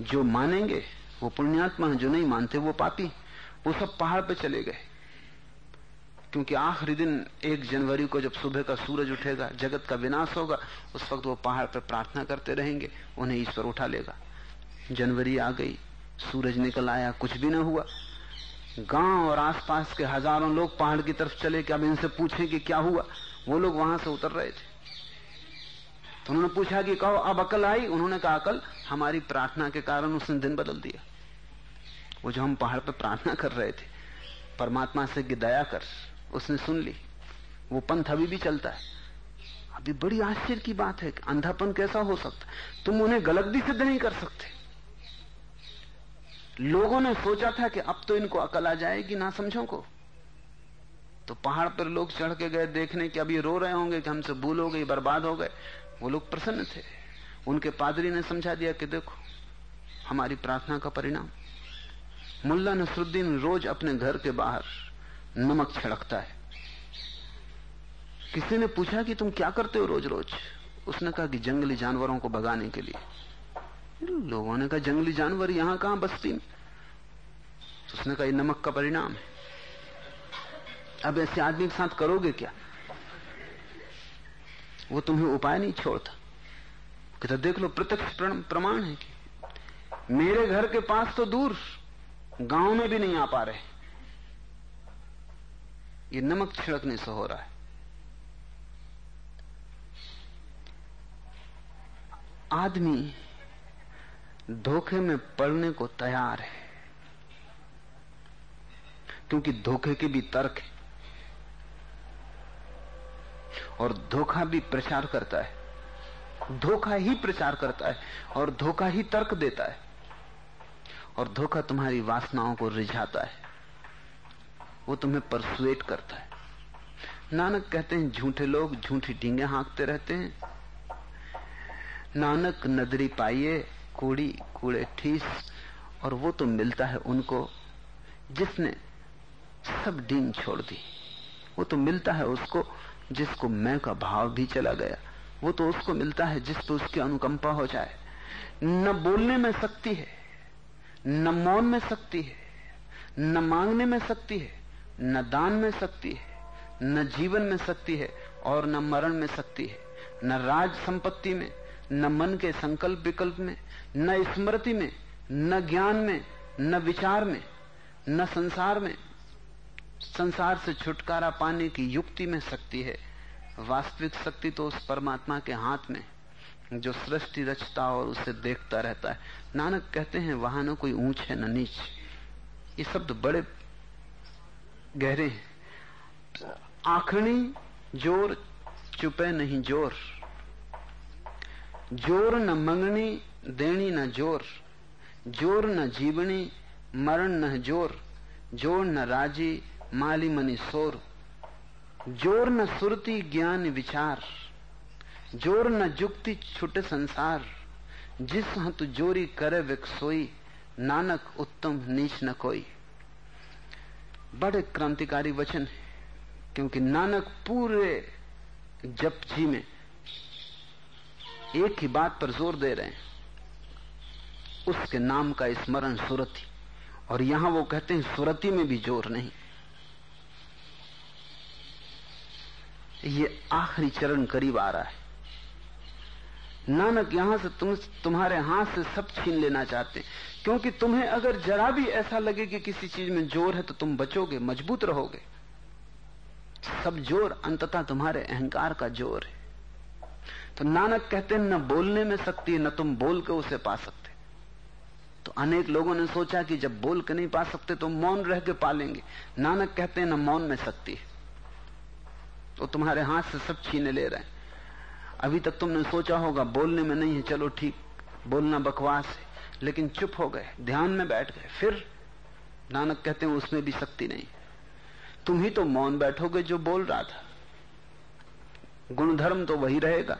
जो मानेंगे, वो पुण्यात्मा है, जो नहीं मानते, वो पापी वो सब पहाड़ पे चले गए। क्योंकि आखिरी दिन, एक जनवरी को जब सुबह का सूरज उठेगा, जगत का विनाश होगा, उस वक्त वो पहाड़ पर प्रार्थना करते रहेंगे, उन्हें ईश्वर उठा लेगा। जनवरी आ गई, सूरज निकल आया, कुछ भी ना हुआ। गाँव और आसपास के हज़ारों लोग पहाड़ की तरफ़ चले कि अब इनसे पूछें कि क्या हुआ? वो लोग वहाँ से उतर रहे थे। तो उन्होंने पूछा कि कहो, अब अकल आई? उन्होंने कहा, अकल, हमारी प्रार्थना के कारण उसने दिन बदल दिया। वो जो हम पहाड़ पर प्रार्थना कर रहे थे, परमात्मा से दया कर, उसने सुन ली। वो पंथ अभी भी चलता है। अभी बड़ी आश्चर्य की बात है अंधापन कैसा हो सकता तुम उन्हें गलत भी सिद्ध नहीं कर सकते। लोगों ने सोचा था कि अब तो इनको अकल आ जाएगी ना समझो को। तो पहाड़ पर लोग चढ़ के गए, देखने कि अब ये रो रहे होंगे कि हमसे भूल हो गई, बर्बाद हो गए। वो लोग प्रसन्न थे। उनके पादरी ने समझा दिया कि देखो, हमारी प्रार्थना का परिणाम। मुल्ला नसरुद्दीन रोज अपने घर के बाहर नमक छिड़कता है। किसी ने पूछा कि तुम क्या करते हो रोज रोज उसने कहा कि जंगली जानवरों को भगाने के लिए। लोगों ने कहा, जंगली जानवर यहाँ कहाँ बस्ती में तो उसने कहा नमक का परिणाम है। अब ऐसे आदमी के साथ करोगे क्या? वो तुम्हें उपाय नहीं छोड़ता। कहता, देख लो, प्रत्यक्ष प्रमाण है कि मेरे घर के पास तो दूर, गाँव में भी नहीं आ पा रहे। ये नमक छिड़कने से हो रहा है। आदमी धोखे में पड़ने को तैयार है, क्योंकि धोखे के भी तर्क है। और धोखा भी प्रचार करता है। धोखा ही प्रचार करता है और धोखा ही तर्क देता है। और धोखा तुम्हारी वासनाओं को रिझाता है। वो तुम्हें परसुएट करता है। नानक कहते हैं, झूठे लोग झूठी डींगे हाँकते रहते हैं। नानक नदरी पाइये कूड़ी, कूड़े ठीस, और वो तो मिलता है उनको, जिसने सब डींग छोड़ दी। वो तो मिलता है उसको जिसको मैं का भाव भी चला गया, वो तो उसको मिलता है जिस पर उसकी अनुकंपा हो जाए। न बोलने में शक्ति है, न मौन में शक्ति है, न मांगने में शक्ति है, न दान में शक्ति है, न जीवन में शक्ति है और न मरण में शक्ति है। न राज संपत्ति में, न मन के संकल्प विकल्प में, न स्मृति में, न ज्ञान में, न विचार में, न संसार में संसार से छुटकारा पाने की युक्ति में शक्ति है। वास्तविक शक्ति तो उस परमात्मा के हाथ में, जो सृष्टि रचता और उसे देखता रहता है। नानक कहते हैं वहाँ न कोई ऊंच है न नीच। ये शब्द बड़े गहरे हैं। आखनी ज़ोर चुपे नहीं ज़ोर। ज़ोर न मंगनी, देनी न ज़ोर। ज़ोर न जीवनी, मरण न ज़ोर। ज़ोर न राज़ी माली मनी सोर ज़ोर न सुरती ज्ञान विचार। ज़ोर न जुक्ति छुटे संसार। जिस हत जोरी करे विकसोई नानक उत्तम नीच न कोई। बड़े क्रांतिकारी वचन है, क्योंकि नानक पूरे जप जी में एक ही बात पर ज़ोर दे रहे हैं। उसके नाम का स्मरण सुरति। और यहाँ वो कहते हैं सुरति में भी ज़ोर नहीं। ये आखिरी चरण करीब आ रहा है। नानक, यहाँ से तुम, तुम्हारे हाथ से सब छीन लेना चाहते क्योंकि तुम्हें अगर जरा भी ऐसा लगे कि किसी चीज़ में ज़ोर है तो तुम बचोगे, मज़बूत रहोगे। सब ज़ोर अंततः तुम्हारे अहंकार का ज़ोर है। तो नानक कहते हैं, न बोलने में शक्ति है, न तुम बोल के उसे पा सकते। तो अनेक लोगों ने सोचा कि जब बोल के नहीं पा सकते तो मौन रह के पालेंगे। नानक कहते हैं, न मौन में शक्ति है। तो तुम्हारे हाथ से सब छीने ले रहे हैं। अभी तक तुमने सोचा होगा, बोलने में नहीं है, चलो ठीक, बोलना बकवास है। लेकिन चुप हो गए, ध्यान में बैठ गए। फिर नानक कहते हैं, उसमें भी शक्ति नहीं। तुम ही तो मौन बैठोगे जो बोल रहा था। गुणधर्म तो वही रहेगा।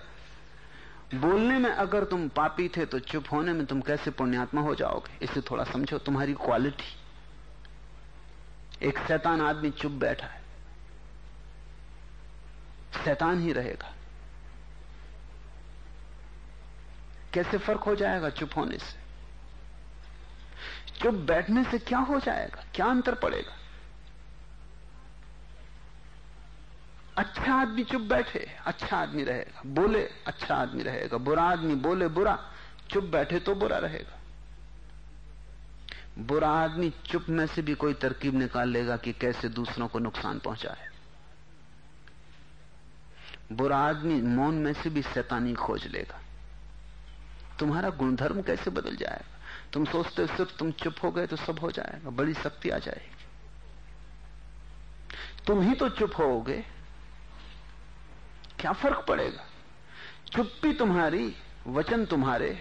बोलने में अगर तुम पापी थे तो चुप होने में तुम कैसे पुण्यात्मा हो जाओगे? इसे थोड़ा समझो, तुम्हारी क्वालिटी एक शैतान आदमी चुप बैठा है। शैतान ही रहेगा। कैसे फ़र्क हो जाएगा चुप होने से? चुप बैठने से क्या हो जाएगा? क्या अंतर पड़ेगा? अच्छा आदमी चुप बैठे अच्छा आदमी रहेगा। बोले अच्छा आदमी रहेगा। बुरा आदमी बोले, बुरा। चुप बैठे तो बुरा रहेगा। बुरा आदमी चुप में से भी कोई तरकीब निकाल लेगा कि कैसे दूसरों को नुकसान पहुँचाए। बुरा आदमी मौन में से भी शैतानी खोज लेगा। तुम्हारा गुणधर्म कैसे बदल जाएगा? तुम सोचते हो सिर्फ़ तुम चुप हो गए तो सब हो जाएगा, बड़ी शक्ति आ जाएगी। तुम ही तो चुप होगे, क्या फ़र्क पड़ेगा? चुप्पी तुम्हारी, वचन तुम्हारे।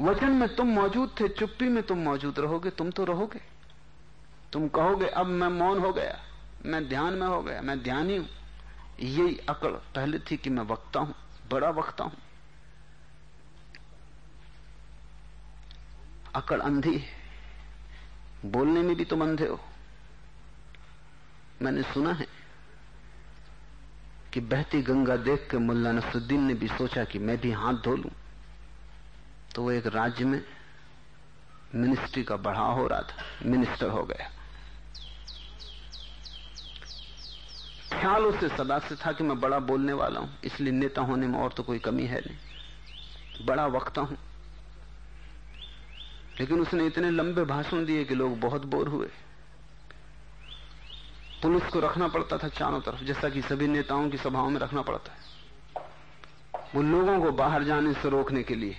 वचन में तुम मौजूद थे चुप्पी में तुम मौजूद रहोगे, तुम तो रहोगे। तुम कहोगे, अब मैं मौन हो गया, मैं ध्यान में हो गया, मैं ध्यानी हूँ। यही अकड़ पहले थी कि मैं वक्ता हूँ, बड़ा वक्ता हूँ। अकड़ अंधी है। बोलने में भी तुम अंधे हो। मैंने सुना है कि बहती गंगा देख के मुल्ला नसरुद्दीन ने भी सोचा कि मैं भी हाथ धो लू। तो वो एक राज्य में मिनिस्ट्री का बढ़ाव हो रहा था मिनिस्टर हो गया। ख्याल उसे सदा से था कि मैं बड़ा बोलने वाला हूँ, इसलिए नेता होने में और तो कोई कमी है नहीं। बड़ा वक्ता हूँ। लेकिन उसने इतने लंबे भाषण दिए कि लोग बहुत बोर हुए। पुलिस को रखना पड़ता था चारों तरफ़, जैसा कि सभी नेताओं की सभाओं में रखना पड़ता है। वो लोगों को बाहर जाने से रोकने के लिए।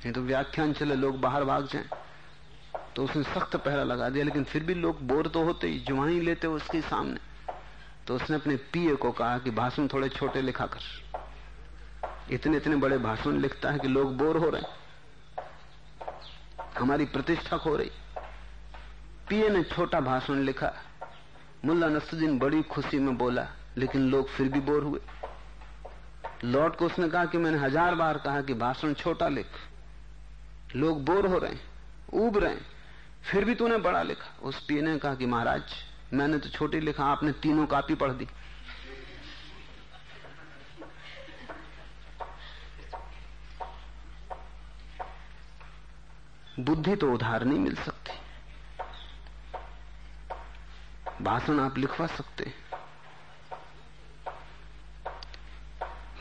नहीं तो व्याख्यान चले, लोग बाहर भाग जाएँ तो उसने सख्त पहरा लगा दिया, लेकिन फिर भी लोग बोर तो होते ही जुआई लेते उसके सामने। तो उसने अपने पीए को कहा कि भाषण थोड़े छोटे लिखा कर इतने इतने बड़े भाषण लिखता है कि लोग बोर हो रहे हैं। हमारी प्रतिष्ठा खो रही। पीए ने छोटा भाषण लिखा। मुल्ला नसरुद्दीन बड़ी खुशी में बोला, लेकिन लोग फिर भी बोर हुए। लॉर्ड को उसने कहा कि मैंने हज़ार बार कहा कि भाषण छोटा लिख। लोग बोर हो रहे हैं उब रहे हैं। फिर भी तूने बड़ा लिखा। उस पीए ने कहा कि महाराज मैंने तो छोटी लिखा, आपने तीनों कापी पढ़ दी। बुद्धि तो उधार नहीं मिल सकती। भाषण आप लिखवा सकते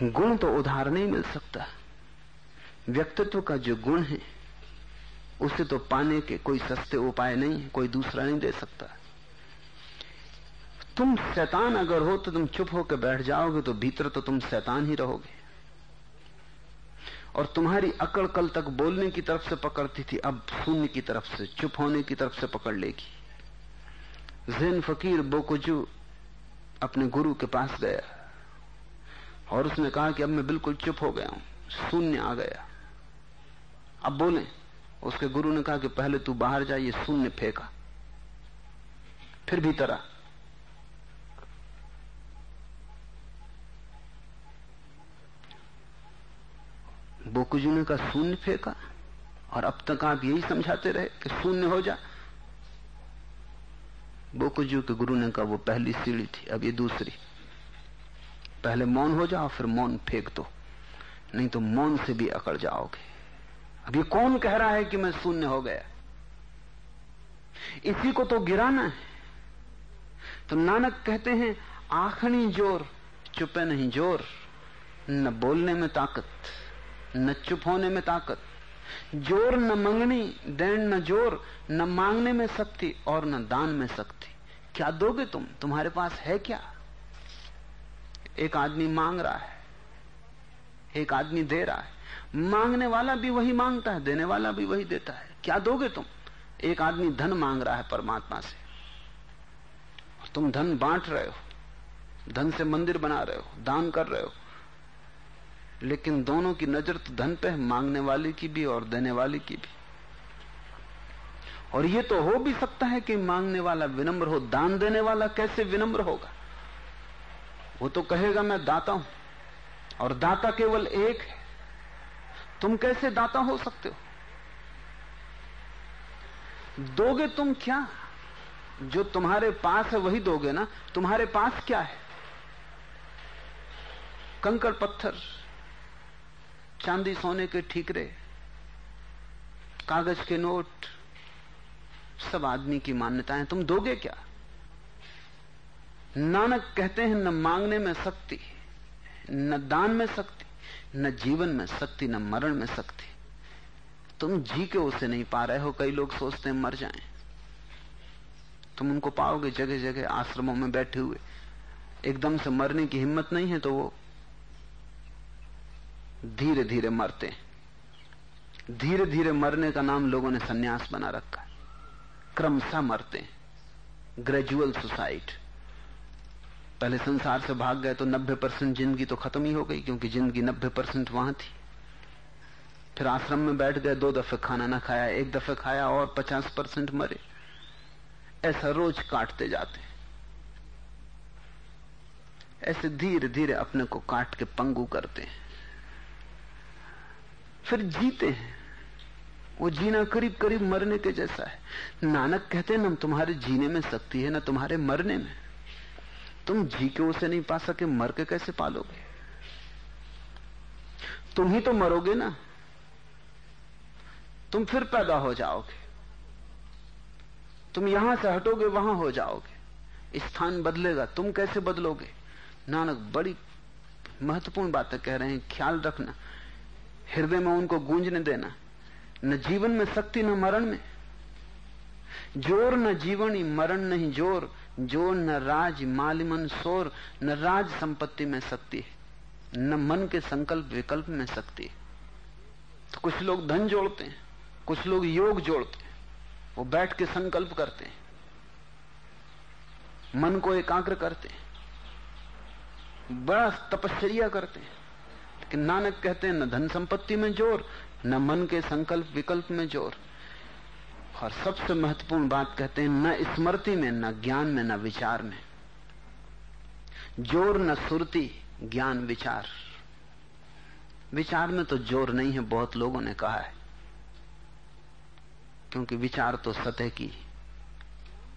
गुण तो उधार नहीं मिल सकता। व्यक्तित्व का जो गुण है, उसे तो पाने के कोई सस्ते उपाय नहीं, कोई दूसरा नहीं दे सकता। तुम शैतान अगर हो तो तुम चुप होकर बैठ जाओगे तो भीतर तो तुम शैतान ही रहोगे। और तुम्हारी अकड़ कल तक बोलने की तरफ़ से पकड़ती थी, अब शून्य की तरफ़ से, चुप होने की तरफ़ से पकड़ लेगी। जैन फकीर बोकुजू अपने गुरु के पास गया और उसने कहा कि अब मैं बिल्कुल चुप हो गया हूँ, शून्य आ गया। अब बोले, उसके गुरु ने कहा कि पहले तू बाहर जा, ये शून्य फेंका। फिर भीतर आ। बोकुजू ने कहा शून्य फेंका। और अब तक आप यही समझाते रहे कि शून्य हो जा। बोकुजू के गुरु ने कहा, वो पहली सीढ़ी थी, अब ये दूसरी। पहले मौन हो जाओ, फिर मौन फेंक दो। नहीं तो मौन से भी अकड़ जाओगे। अब ये कौन कह रहा है कि मैं शून्य हो गया? इसी को तो गिराना है। तो नानक कहते हैं आखनी ज़ोर, चुपे नहीं ज़ोर, न बोलने में ताकत। न चुप होने में ताकत, ज़ोर न मंगनी, देन न ज़ोर, न मांगने में शक्ति और न दान में शक्ति। क्या दोगे तुम? तुम्हारे पास है क्या? एक आदमी मांग रहा है, एक आदमी दे रहा है। मांगने वाला भी वही माँगता है, देने वाला भी वही देता है। क्या दोगे तुम? एक आदमी धन मांग रहा है परमात्मा से। तुम धन बांट रहे हो, धन से मंदिर बना रहे हो, दान कर रहे हो। लेकिन दोनों की नज़र तो धन पे है, मांगने वाले की भी और देने वाले की भी। और ये तो हो भी सकता है कि मांगने वाला विनम्र हो, दान देने वाला कैसे विनम्र होगा? वो तो कहेगा, मैं दाता हूँ, और दाता केवल एक है। तुम कैसे दाता हो सकते हो? दोगे तुम क्या? जो तुम्हारे पास है वही दोगे ना? तुम्हारे पास क्या है? कंकड़ पत्थर चांदी सोने के ठीकरे, कागज़ के नोट, सब आदमी की मान्यताएँ, तुम दोगे क्या? नानक कहते हैं, न मांगने में शक्ति, न दान में शक्ति, न जीवन में शक्ति, न मरण में शक्ति। तुम जी के उसे नहीं पा रहे हो, कई लोग सोचते हैं, मर जाएँ। तुम उनको पाओगे जगह जगह आश्रमों में बैठे हुए। एकदम से मरने की हिम्मत नहीं है तो वो धीरे धीरे मरते हैं। धीरे धीरे मरने का नाम लोगों ने सन्यास बना रखा है। क्रमशः मरते हैं। Gradual suicide. पहले संसार से भाग गए तो 90 परसेंट ज़िंदगी तो खत्म ही हो गई, क्योंकि ज़िंदगी 90 परसेंट वहाँ थी। फिर आश्रम में बैठ गए, दो दफे खाना ना खाया, एक दफे खाया और 50 परसेंट मरे। ऐसा रोज काटते जाते ऐसे धीरे धीरे अपने को काट के पंगू करते हैं। फिर जीते हैं। वो जीना करीब करीब मरने के जैसा है। नानक कहते हैं ना तुम्हारे जीने में शक्ति है, ना तुम्हारे मरने में। तुम जी के उसे नहीं पा सके, मर के कैसे पालोगे? तुम ही तो मरोगे ना। तुम फिर पैदा हो जाओगे। तुम यहाँ से हटोगे, वहाँ हो जाओगे। स्थान बदलेगा, तुम कैसे बदलोगे? नानक, बड़ी महत्वपूर्ण बातें कह रहे हैं, ख्याल रखना। हृदय में उनको गूंजने देना। न जीवन में शक्ति, न मरण में। ज़ोर न जीवन ही मरण नहीं ज़ोर। ज़ोर न राज मालिमन शोर न राज संपत्ति में शक्ति है। न मन के संकल्प विकल्प में शक्ति है। तो कुछ लोग धन जोड़ते हैं, कुछ लोग योग जोड़ते हैं। वो बैठ के संकल्प करते हैं। मन को एकाग्र करते हैं। बड़ा तपश्चर्या करते हैं। लेकिन नानक कहते हैं, न धन संपत्ति में ज़ोर, न मन के संकल्प विकल्प में ज़ोर। और सबसे महत्वपूर्ण बात कहते हैं, न स्मृति में, न ज्ञान में, न विचार में। ज़ोर न सुरति, ज्ञान विचार। विचार में तो ज़ोर नहीं है, बहुत लोगों ने कहा है। क्योंकि विचार तो सतह की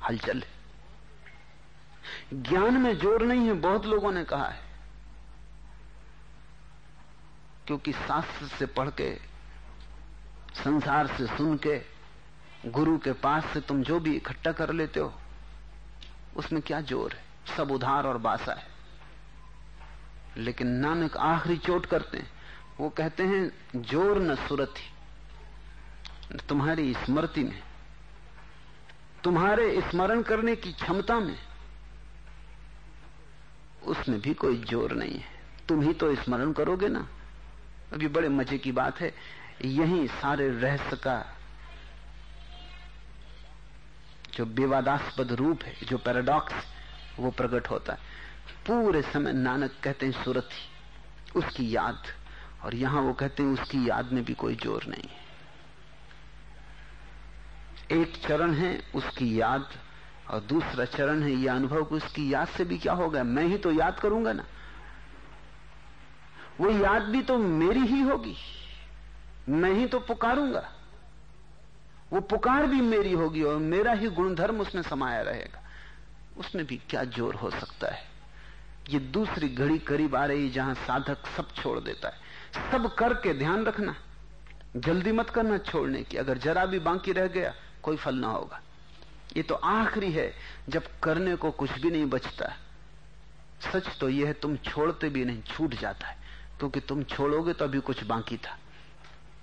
हलचल है। ज्ञान में ज़ोर नहीं है, बहुत लोगों ने कहा है। क्योंकि शास्त्र से पढ़ के, संसार से सुन के, गुरु के पास से तुम जो भी इकट्ठा कर लेते हो, उसमें क्या ज़ोर है? सब उधार और बासा है। लेकिन नानक आखिरी चोट करते हैं। वो कहते हैं, ज़ोर न सुरति तुम्हारी स्मृति में, तुम्हारे स्मरण करने की क्षमता में, उसमें भी कोई ज़ोर नहीं है। तुम ही तो स्मरण करोगे ना। अभी बड़े मज़े की बात है। यही सारे रहस्य का जो विवादास्पद रूप है, जो पैराडॉक्स वो प्रकट होता है। पूरे समय नानक कहते हैं सुरथी उसकी याद। और यहाँ वो कहते हैं, उसकी याद में भी कोई ज़ोर नहीं है। एक चरण है, उसकी याद, और दूसरा चरण है, यह अनुभव उसकी याद से भी क्या होगा? मैं ही तो याद करूँगा ना। वो याद भी तो मेरी ही होगी। मैं ही तो पुकारूँगा। वो पुकार भी मेरी होगी और मेरा ही गुणधर्म उसमें समाया रहेगा। उसमें भी क्या ज़ोर हो सकता है? ये दूसरी घड़ी करीब आ रही जहाँ साधक सब छोड़ देता है। सब करके ध्यान रखना। जल्दी मत करना छोड़ने की। अगर जरा भी बाकी रह गया, कोई फल ना होगा। ये तो आखिरी है। जब करने को कुछ भी नहीं बचता, सच तो यह है तुम छोड़ते भी नहीं, छूट जाता है। क्योंकि तुम छोड़ोगे तो अभी कुछ बाकी था।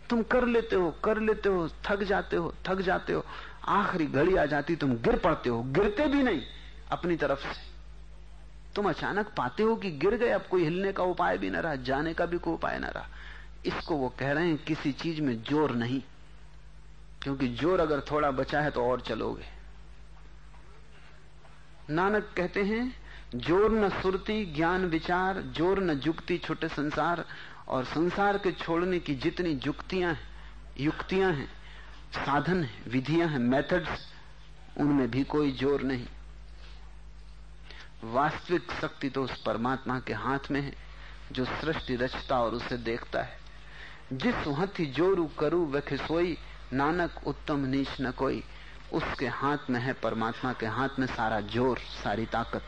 तुम कर लेते हो, कर लेते हो, थक जाते हो, थक जाते हो। आखिरी घड़ी आ जाती, तुम गिर पड़ते हो। गिरते भी नहीं, अपनी तरफ़ से। तुम अचानक पाते हो कि गिर गए, अब कोई हिलने का उपाय भी ना रहा, जाने का भी कोई उपाय ना रहा। इसको वो कह रहे हैं, किसी चीज़ में ज़ोर नहीं। क्योंकि ज़ोर अगर थोड़ा बचा है तो और चलोगे। नानक कहते हैं ज़ोर न सुरती ज्ञान विचार, ज़ोर न जुक्ति छोटे संसार, और संसार के छोड़ने की जितनी जुक्तियाँ हैं, युक्तियाँ हैं, साधन है, विधियाँ हैं मेथड्स उनमें भी कोई ज़ोर नहीं। वास्तविक शक्ति तो उस परमात्मा के हाथ में है, जो सृष्टि रचता और उसे देखता है। जिस हथी जोरू करू वह सोई, नानक उत्तम नीच न कोई, उसके हाथ में है, परमात्मा के हाथ में सारा ज़ोर, सारी ताकत।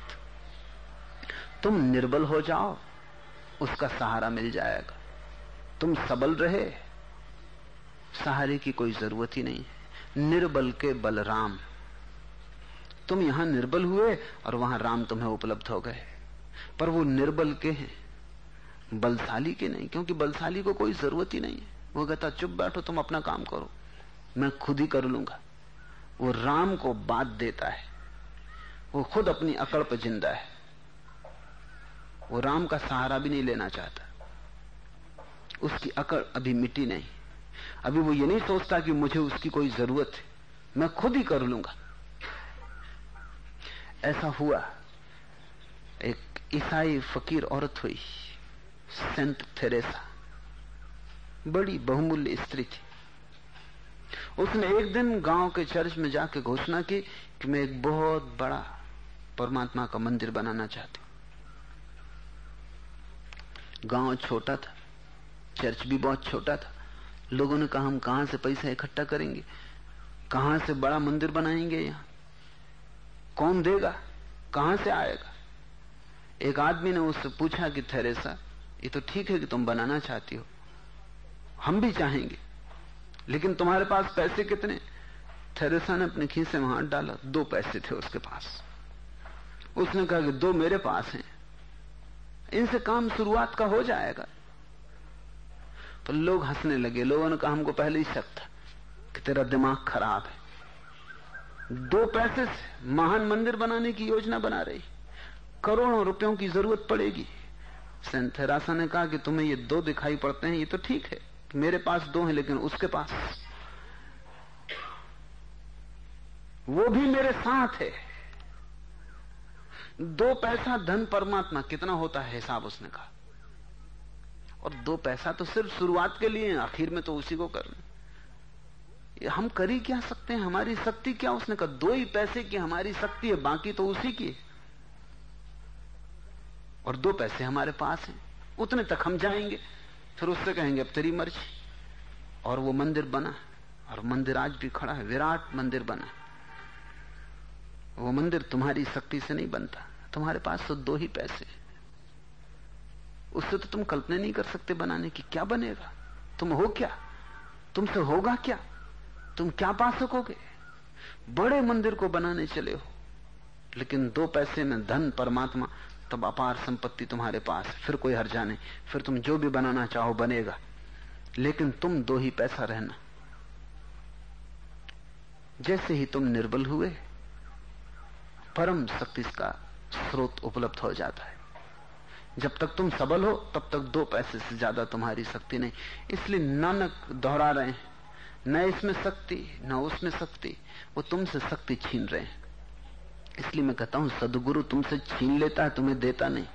तुम निर्बल हो जाओ, उसका सहारा मिल जाएगा। तुम सबल रहे, सहारे की कोई ज़रूरत ही नहीं है। निर्बल के बलराम। तुम यहाँ निर्बल हुए और वहाँ राम तुम्हें उपलब्ध हो गए। पर वो निर्बल के हैं, बलशाली के नहीं, क्योंकि बलशाली को कोई ज़रूरत ही नहीं है। वो कहता, चुप बैठो, तुम अपना काम करो, मैं खुद ही कर लूँगा। वो राम को बात देता है, वो खुद अपनी अकड़ पर ज़िंदा है। वो राम का सहारा भी नहीं लेना चाहता। उसकी अकड़ अभी मिट्टी नहीं। अभी वो ये नहीं सोचता कि मुझे उसकी कोई ज़रूरत है। मैं खुद ही कर लूँगा। ऐसा हुआ। एक ईसाई फकीर औरत हुई, सेंट थेरेसा। बड़ी बहुमूल्य स्त्री थी। उसने एक दिन गाँव के चर्च में जाके घोषणा की कि मैं एक बहुत बड़ा परमात्मा का मंदिर बनाना चाहती गाँव छोटा था, चर्च भी बहुत छोटा था। लोगों ने कहा, हम कहाँ से पैसा इकट्ठा करेंगे? कहाँ से बड़ा मंदिर बनाएँगे यहाँ? कौन देगा? कहाँ से आएगा? एक आदमी ने उससे पूछा कि, थेरेसा, ये तो ठीक है कि तुम बनाना चाहती हो। हम भी चाहेंगे, लेकिन तुम्हारे पास पैसे कितने? थेरेसा ने अपने खीसे में हाथ डाला, दो पैसे थे उसके पास। उसने कहा कि, दो मेरे पास हैं। इनसे काम शुरुआत का हो जाएगा। तो लोग हंसने लगे। लोगों ने कहा, हमको पहले ही शक था कि तेरा दिमाग खराब है। दो पैसे से महान मंदिर बनाने की योजना बना रही। करोड़ों रुपयों की ज़रूरत पड़ेगी। सेंथेरासा ने कहा कि तुम्हें ये दो दिखाई पड़ते हैं, ये तो ठीक है। मेरे पास दो हैं, लेकिन उसके पास वो भी मेरे साथ है। दो पैसा धन परमात्मा, कितना होता है हिसाब उसने कहा। और दो पैसा तो सिर्फ़ शुरुआत के लिए आखिर में तो उसी को करना हम कर ही क्या सकते हैं? हमारी शक्ति क्या? उसने कहा, दो ही पैसे की हमारी शक्ति है, बाकी तो उसी की और दो पैसे हमारे पास हैं। उतने तक हम जाएँगे, फिर उससे कहेंगे, अब तेरी मर्ज़ी। और वो मंदिर बना, और मंदिर आज भी खड़ा है, विराट मंदिर बना। वो मंदिर तुम्हारी शक्ति से नहीं बनता। तुम्हारे पास तो दो ही पैसे उससे तो तुम कल्पना नहीं कर सकते बनाने की। क्या बनेगा? तुम हो क्या? तुमसे होगा क्या? तुम क्या पा सकोगे? बड़े मंदिर को बनाने चले हो। लेकिन दो पैसे में धन, परमात्मा, तब अपार संपत्ति तुम्हारे पास फिर कोई हर जाने फिर तुम जो भी बनाना चाहो बनेगा। लेकिन तुम दो ही पैसा रहना। जैसे ही तुम निर्बल हुए परम शक्ति का स्रोत उपलब्ध हो जाता है। जब तक तुम सबल हो, तब तक दो पैसे से ज़्यादा तुम्हारी शक्ति नहीं। इसलिए नानक दोहरा रहे हैं। न इसमें शक्ति, न उसमें शक्ति, वो तुमसे शक्ति छीन रहे हैं। इसलिए मैं कहता हूँ, सदगुरु तुमसे छीन लेता है, तुम्हें देता नहीं।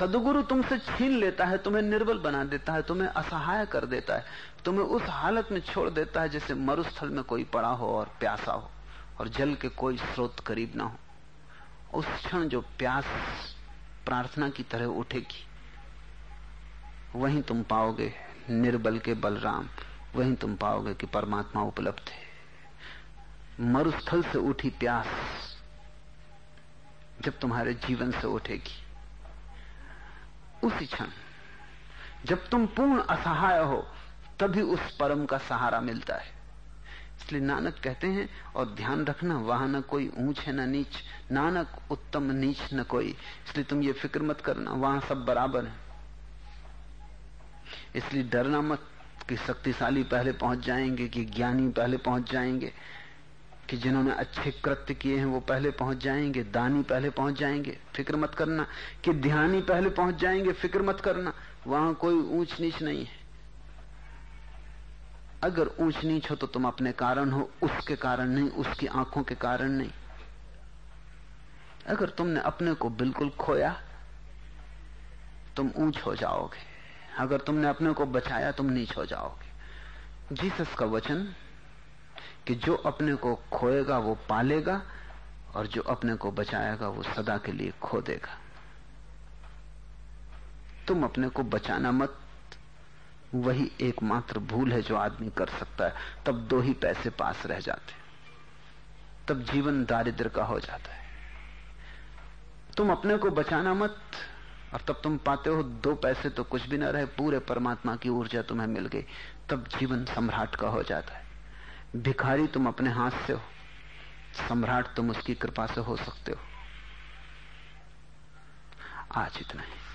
सदगुरु तुमसे छीन लेता है, तुम्हें निर्बल बना देता है, तुम्हें असहाय कर देता है, तुम्हें उस हालत में छोड़ देता है जैसे मरुस्थल में कोई पड़ा हो और प्यासा हो। और जल के कोई स्रोत करीब ना हो। उस क्षण जो प्यास प्रार्थना की तरह उठेगी, वहीं तुम पाओगे निर्बल के बलराम, वहीं तुम पाओगे कि परमात्मा उपलब्ध है। मरुस्थल से उठी प्यास जब तुम्हारे जीवन से उठेगी। उसी क्षण जब तुम पूर्ण असहाय हो, तभी उस परम का सहारा मिलता है। इसलिए नानक कहते हैं, और ध्यान रखना, वहाँ न कोई ऊंच है न नीच, नानक उत्तम नीच न कोई। इसलिए तुम ये फ़िक्र मत करना, वहाँ सब बराबर है। इसलिए डरना मत कि शक्तिशाली पहले पहुँच जाएँगे, कि ज्ञानी पहले पहुँच जाएँगे, कि जिन्होंने अच्छे कृत्य किए हैं वो पहले पहुँच जाएँगे, दानी पहले पहुँच जाएँगे। फ़िक्र मत करना कि ध्यानी पहले पहुँच जाएँगे, फ़िक्र मत करना, वहाँ कोई ऊंच नीच नहीं है। अगर ऊंच नीच हो तो तुम अपने कारण हो, उसके कारण नहीं, उसकी आँखों के कारण नहीं। अगर तुमने अपने को बिल्कुल खोया, तुम ऊंच हो जाओगे। अगर तुमने अपने को बचाया, तुम नीच हो जाओगे। जीसस का वचन कि जो अपने को खोएगा, वो पालेगा, और जो अपने को बचाएगा, वो सदा के लिए खो देगा। तुम अपने को बचाना मत। वही एकमात्र भूल है जो आदमी कर सकता है। तब दो ही पैसे पास रह जाते तब जीवन दारिद्र का हो जाता है। तुम अपने को बचाना मत, और तब तुम पाते हो दो पैसे तो कुछ भी ना रहे, पूरे परमात्मा की ऊर्जा तुम्हें मिल गई। तब जीवन सम्राट का हो जाता है। भिखारी तुम अपने हाथ से हो, सम्राट तुम उसकी कृपा से हो सकते हो। आज इतना ही।